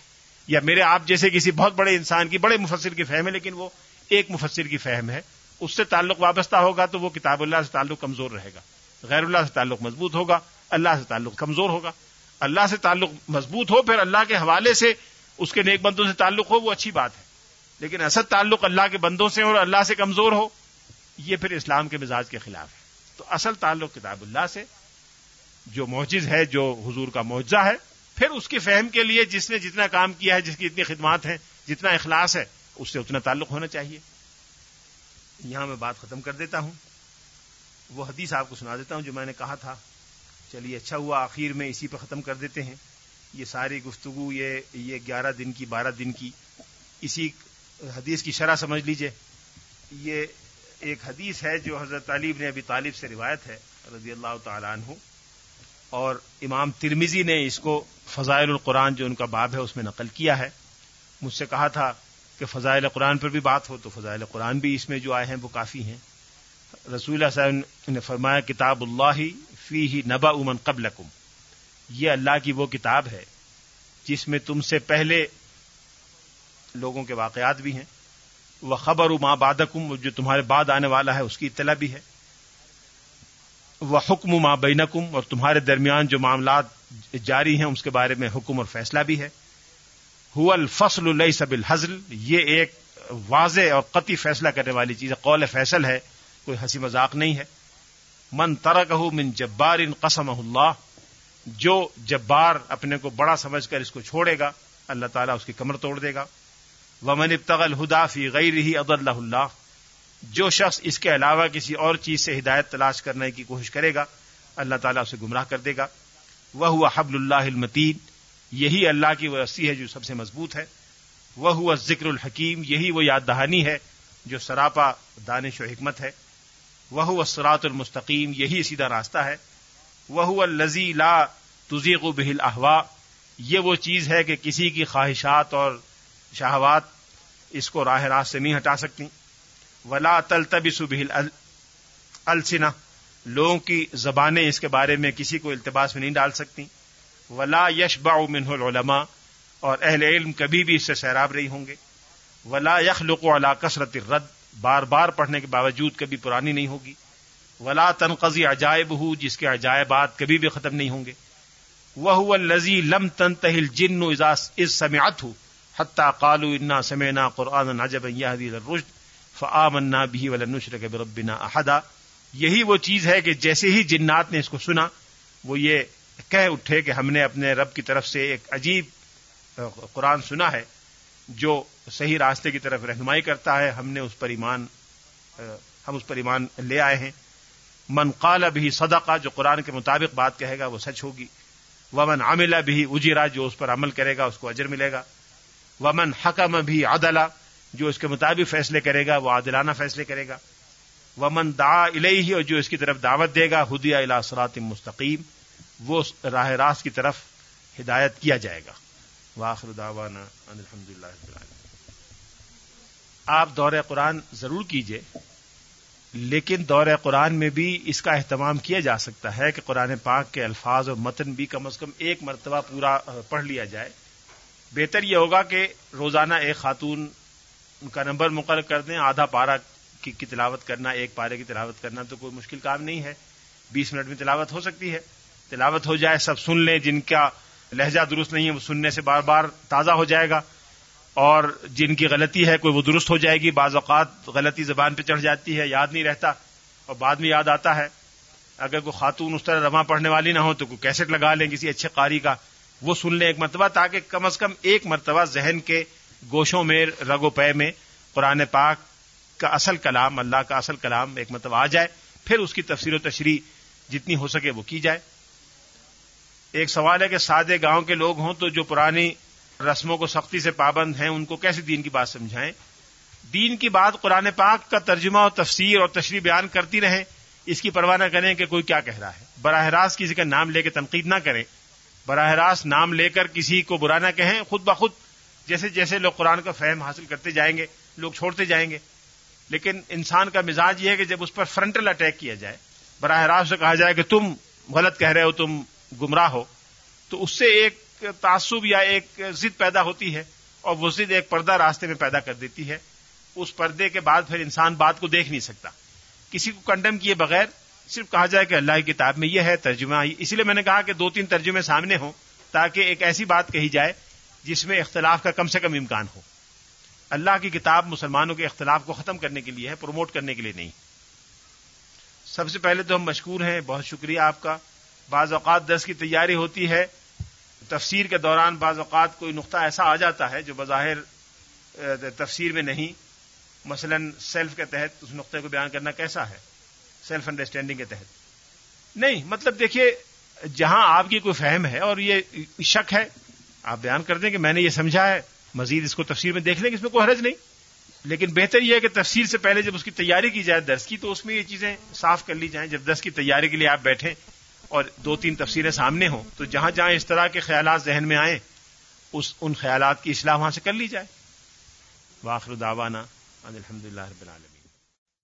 [SPEAKER 1] یا میرے آپ جیسے کسی بہت بڑے انسان کی، بڑے مفسر کی فہم ہے، لیکن وہ ایک مفسر کی فہم ہے۔ اس سے تعلق وابستہ ہوگا تو وہ کتاب اللہ سے تعلق کمزور رہے گا۔ غیر اللہ سے تعلق مضبوط ہوگا، اللہ سے تعلق کمزور ہوگا۔ اللہ سے تعلق مضبوط ہو، پھر اللہ کے حوالے سے اس کے نیک بندوں سے تعلق ہو، وہ اچھی بات ہے۔ لیکن اصل تعلق اللہ کے بندوں سے اور اللہ سے کمزور ہو، یہ پھر اسلام کے مزاج کے خلاف ہے۔ تو اصل تعلق کتاب اللہ سے جو معجز ہے، جو حضور کا معجزہ ہے، پھر اس کی فہم کے لیے جس نے جتنا کام کیا ہے، جس کی اتنی خدمات ہیں، جتنا اخلاص ہے، اس سے اتنا تعلق ہونا چاہیے۔ یہاں میں بات ختم کر دیتا ہوں۔ وہ حدیث آپ کو سنا دیتا ہوں جو میں نے کہا تھا۔ چلیے اچھا ہوا، آخر میں اسی پہ ختم کر دیتے ہیں۔ یہ ساری گفتگو، یہ یہ گیارہ دن کی، بارہ دن کی۔ اسی حدیث کی شرح سمجھ لیجیے۔ یہ ایک حدیث ہے جو حضرت طالب نے ابھی طالب سے روایت ہے، رضی اللہ تعالیٰ عنہ۔ اور امام ترمیزی نے اس کو فضائل القرآن جو ان کا باب ہے اس میں نقل کیا ہے۔ مجھ سے کہا تھا کہ فضائل قرآن پر بھی بات ہو تو فضائل قرآن بھی اس میں جو آئے ہیں وہ کافی ہیں۔ رسول اللہ صاحب نے فرمایا، کتاب اللہ فی ہی نبا امن قبل یہ اللہ کی وہ کتاب ہے جس میں تم سے پہلے لوگوں کے واقعات بھی ہیں۔ وہ خبر ماں بادکم جو تمہارے بعد آنے والا ہے، اس کی اطلاع بھی ہے۔ وہ حکم ماں بینکم اور تمہارے درمیان جو معاملات جاری ہیں، اس کے بارے میں حکم اور فیصلہ بھی ہے۔ الفصل اللہ سب الحضل یہ ایک واضح اور قطعی فیصلہ کرنے والی چیز ہے، قول فیصل ہے، کوئی ہنسی مذاق نہیں ہے۔ من ترک من جبار ان قسم اللہ، جو جبار اپنے کو بڑا سمجھ کر اس کو چھوڑے گا، اللہ تعالیٰ اس کی کمر توڑ دے گا۔ ومن ابتغل ہدا فی غیر ہی اد اللہ اللہ جو شخص اس کے علاوہ کسی اور چیز سے ہدایت تلاش کرنے کی کوشش کرے گا، اللہ تعالیٰ اسے گمراہ کر دے گا۔ وہ ہوا حبل اللہ المتین یہی اللہ کی وہ رسی ہے جو سب سے مضبوط ہے۔ وہ ہوا ذکر الحکیم یہی وہ یاد دہانی ہے جو سراپا دانش و حکمت ہے۔ وہ ہوا سرات المستقیم یہی سیدھا راستہ ہے۔ وہ ہوا لذی لا تزیق بہل احوا یہ وہ چیز ہے کہ کسی کی خواہشات اور شہوات اس کو راہ راست سے نہیں ہٹا سکتی۔ ولا تلتبس بہل السنا لوگوں کی زبانیں اس کے بارے میں کسی کو التباس میں نہیں ڈال سکتی۔ ولا یش منہ العلماء۔ اور اہل علم کبھی بھی اس سے سیراب رہی ہوں گے۔ ولا یخلق علا کثرت رد بار بار پڑھنے کے باوجود کبھی پرانی نہیں ہوگی۔ ولا تنقضی عجائب ہو جس کے عجائبات کبھی بھی ختم نہیں ہوں گے۔ وہ الزی لم تن تہل جن از سمعت ہوں حتہ کالو انا سمینا قرآن نجب رشد فآمنا بھی ولنشرک بربنا احدا یہی وہ چیز ہے کہ جیسے ہی جنات نے اس کو سنا، وہ یہ کہہ اٹھے کہ ہم نے اپنے رب کی طرف سے ایک عجیب قرآن سنا ہے، جو صحیح راستے کی طرف رہنمائی کرتا ہے۔ ہم نے اس پر ایمان ہم اس پر ایمان لے آئے ہیں۔ من قال بھی صدقہ، جو قرآن کے مطابق بات کہے گا، وہ سچ ہوگی۔ ومن عاملہ بھی اجیرا جو اس پر عمل کرے گا، اس کو اجر ملے گا۔ ومن حکم بھی عدلا جو اس کے مطابق فیصلے کرے گا، وہ عادلانہ فیصلے کرے گا۔ ومن دا الہی اور جو اس کی طرف دعوت دے گا ہدیہ الا مستقیم وہ راہ راست کی طرف ہدایت کیا جائے گا۔ واخر داوانا الحمد للہ آپ دور قرآن ضرور کیجیے، لیکن دور قرآن میں بھی اس کا اہتمام کیا جا سکتا ہے کہ قرآن پاک کے الفاظ اور متن بھی کم از کم ایک مرتبہ پورا پڑھ لیا جائے۔ بہتر یہ ہوگا کہ روزانہ ایک خاتون کا نمبر مقرر کر دیں، آدھا پارا کی تلاوت کرنا، ایک پارے کی تلاوت کرنا تو کوئی مشکل کام نہیں ہے۔ بیس منٹ میں تلاوت ہو سکتی ہے۔ تلاوت ہو جائے، سب سن لیں۔ جن کا لہجہ درست نہیں ہے، وہ سننے سے بار بار تازہ ہو جائے گا۔ اور جن کی غلطی ہے، کوئی وہ درست ہو جائے گی۔ بعض اوقات غلطی زبان پہ چڑھ جاتی ہے، یاد نہیں رہتا اور بعد میں یاد آتا ہے۔ اگر کوئی خاتون اس طرح رواں پڑھنے والی نہ ہو تو کوئی کیسٹ لگا لیں کسی اچھے قاری کا، وہ سن لیں ایک مرتبہ تاکہ کم از کم ایک مرتبہ ذہن کے گوشوں میں رگو پے میں قرآن پاک کا اصل کلام، اللہ کا اصل کلام ایک مرتبہ آ جائے، پھر اس کی تفسیر و تشریح جتنی ہو سکے وہ کی جائے۔ ایک سوال ہے کہ سادے گاؤں کے لوگ ہوں تو جو پرانی رسموں کو سختی سے پابند ہیں، ان کو کیسے دین کی بات سمجھائیں؟ دین کی بات قرآن پاک کا ترجمہ اور تفسیر اور تشریح بیان کرتی رہیں، اس کی پرواہ نہ کریں کہ کوئی کیا کہہ رہا ہے۔ براہ راست کسی کا نام لے کے تنقید نہ کریں۔ براہ راست نام لے کر کسی کو برا نہ کہیں، خود بخود جیسے جیسے لوگ قرآن کا فہم حاصل کرتے جائیں گے، لوگ چھوڑتے جائیں گے۔ لیکن انسان کا مزاج یہ ہے کہ جب اس پر فرنٹل اٹیک کیا جائے، براہ راست سے کہا جائے کہ تم غلط کہہ رہے ہو، تم گمراہ ہو، تو اس سے ایک تعصب یا ایک ضد پیدا ہوتی ہے اور وہ ضد ایک پردہ راستے میں پیدا کر دیتی ہے۔ اس پردے کے بعد پھر انسان بات کو دیکھ نہیں سکتا۔ کسی کو کنڈم کیے بغیر صرف کہا جائے کہ اللہ کی کتاب میں یہ ہے ترجمہ۔ اسی لیے میں نے کہا کہ دو تین ترجمے سامنے ہوں تاکہ ایک ایسی بات کہی جائے جس میں اختلاف کا کم سے کم امکان ہو۔ اللہ کی کتاب مسلمانوں کے اختلاف کو ختم کرنے کے لیے ہے، پروموٹ کرنے کے لیے نہیں۔ سب سے پہلے تو ہم مشکور ہیں، بہت شکریہ آپ کا۔ بعض اوقات درس کی تیاری ہوتی ہے، تفسیر کے دوران بعض اوقات کوئی نقطہ ایسا آ جاتا ہے جو بظاہر تفسیر میں نہیں۔ مثلا سیلف کے تحت اس نقطے کو بیان کرنا کیسا ہے؟ سیلف انڈرسٹینڈنگ کے تحت۔ نہیں مطلب دیکھیے، جہاں آپ کی کوئی فہم ہے اور یہ شک ہے آپ بیان کر دیں کہ میں نے یہ سمجھا ہے، مزید اس کو تفسیر میں دیکھ لیں کہ اس میں کوئی حرج نہیں۔ لیکن بہتر یہ ہے کہ تفسیر سے پہلے جب اس کی تیاری کی جائے درس کی، تو اس میں یہ چیزیں صاف کر لی جائیں۔ جب درس کی تیاری کے لیے آپ بیٹھیں اور دو تین تفسیریں سامنے ہوں، تو جہاں جہاں اس طرح کے خیالات ذہن میں آئیں، اس ان خیالات کی اصلاح وہاں سے کر لی جائے۔ واخر داوانہ الحمد للہ رب العالمین۔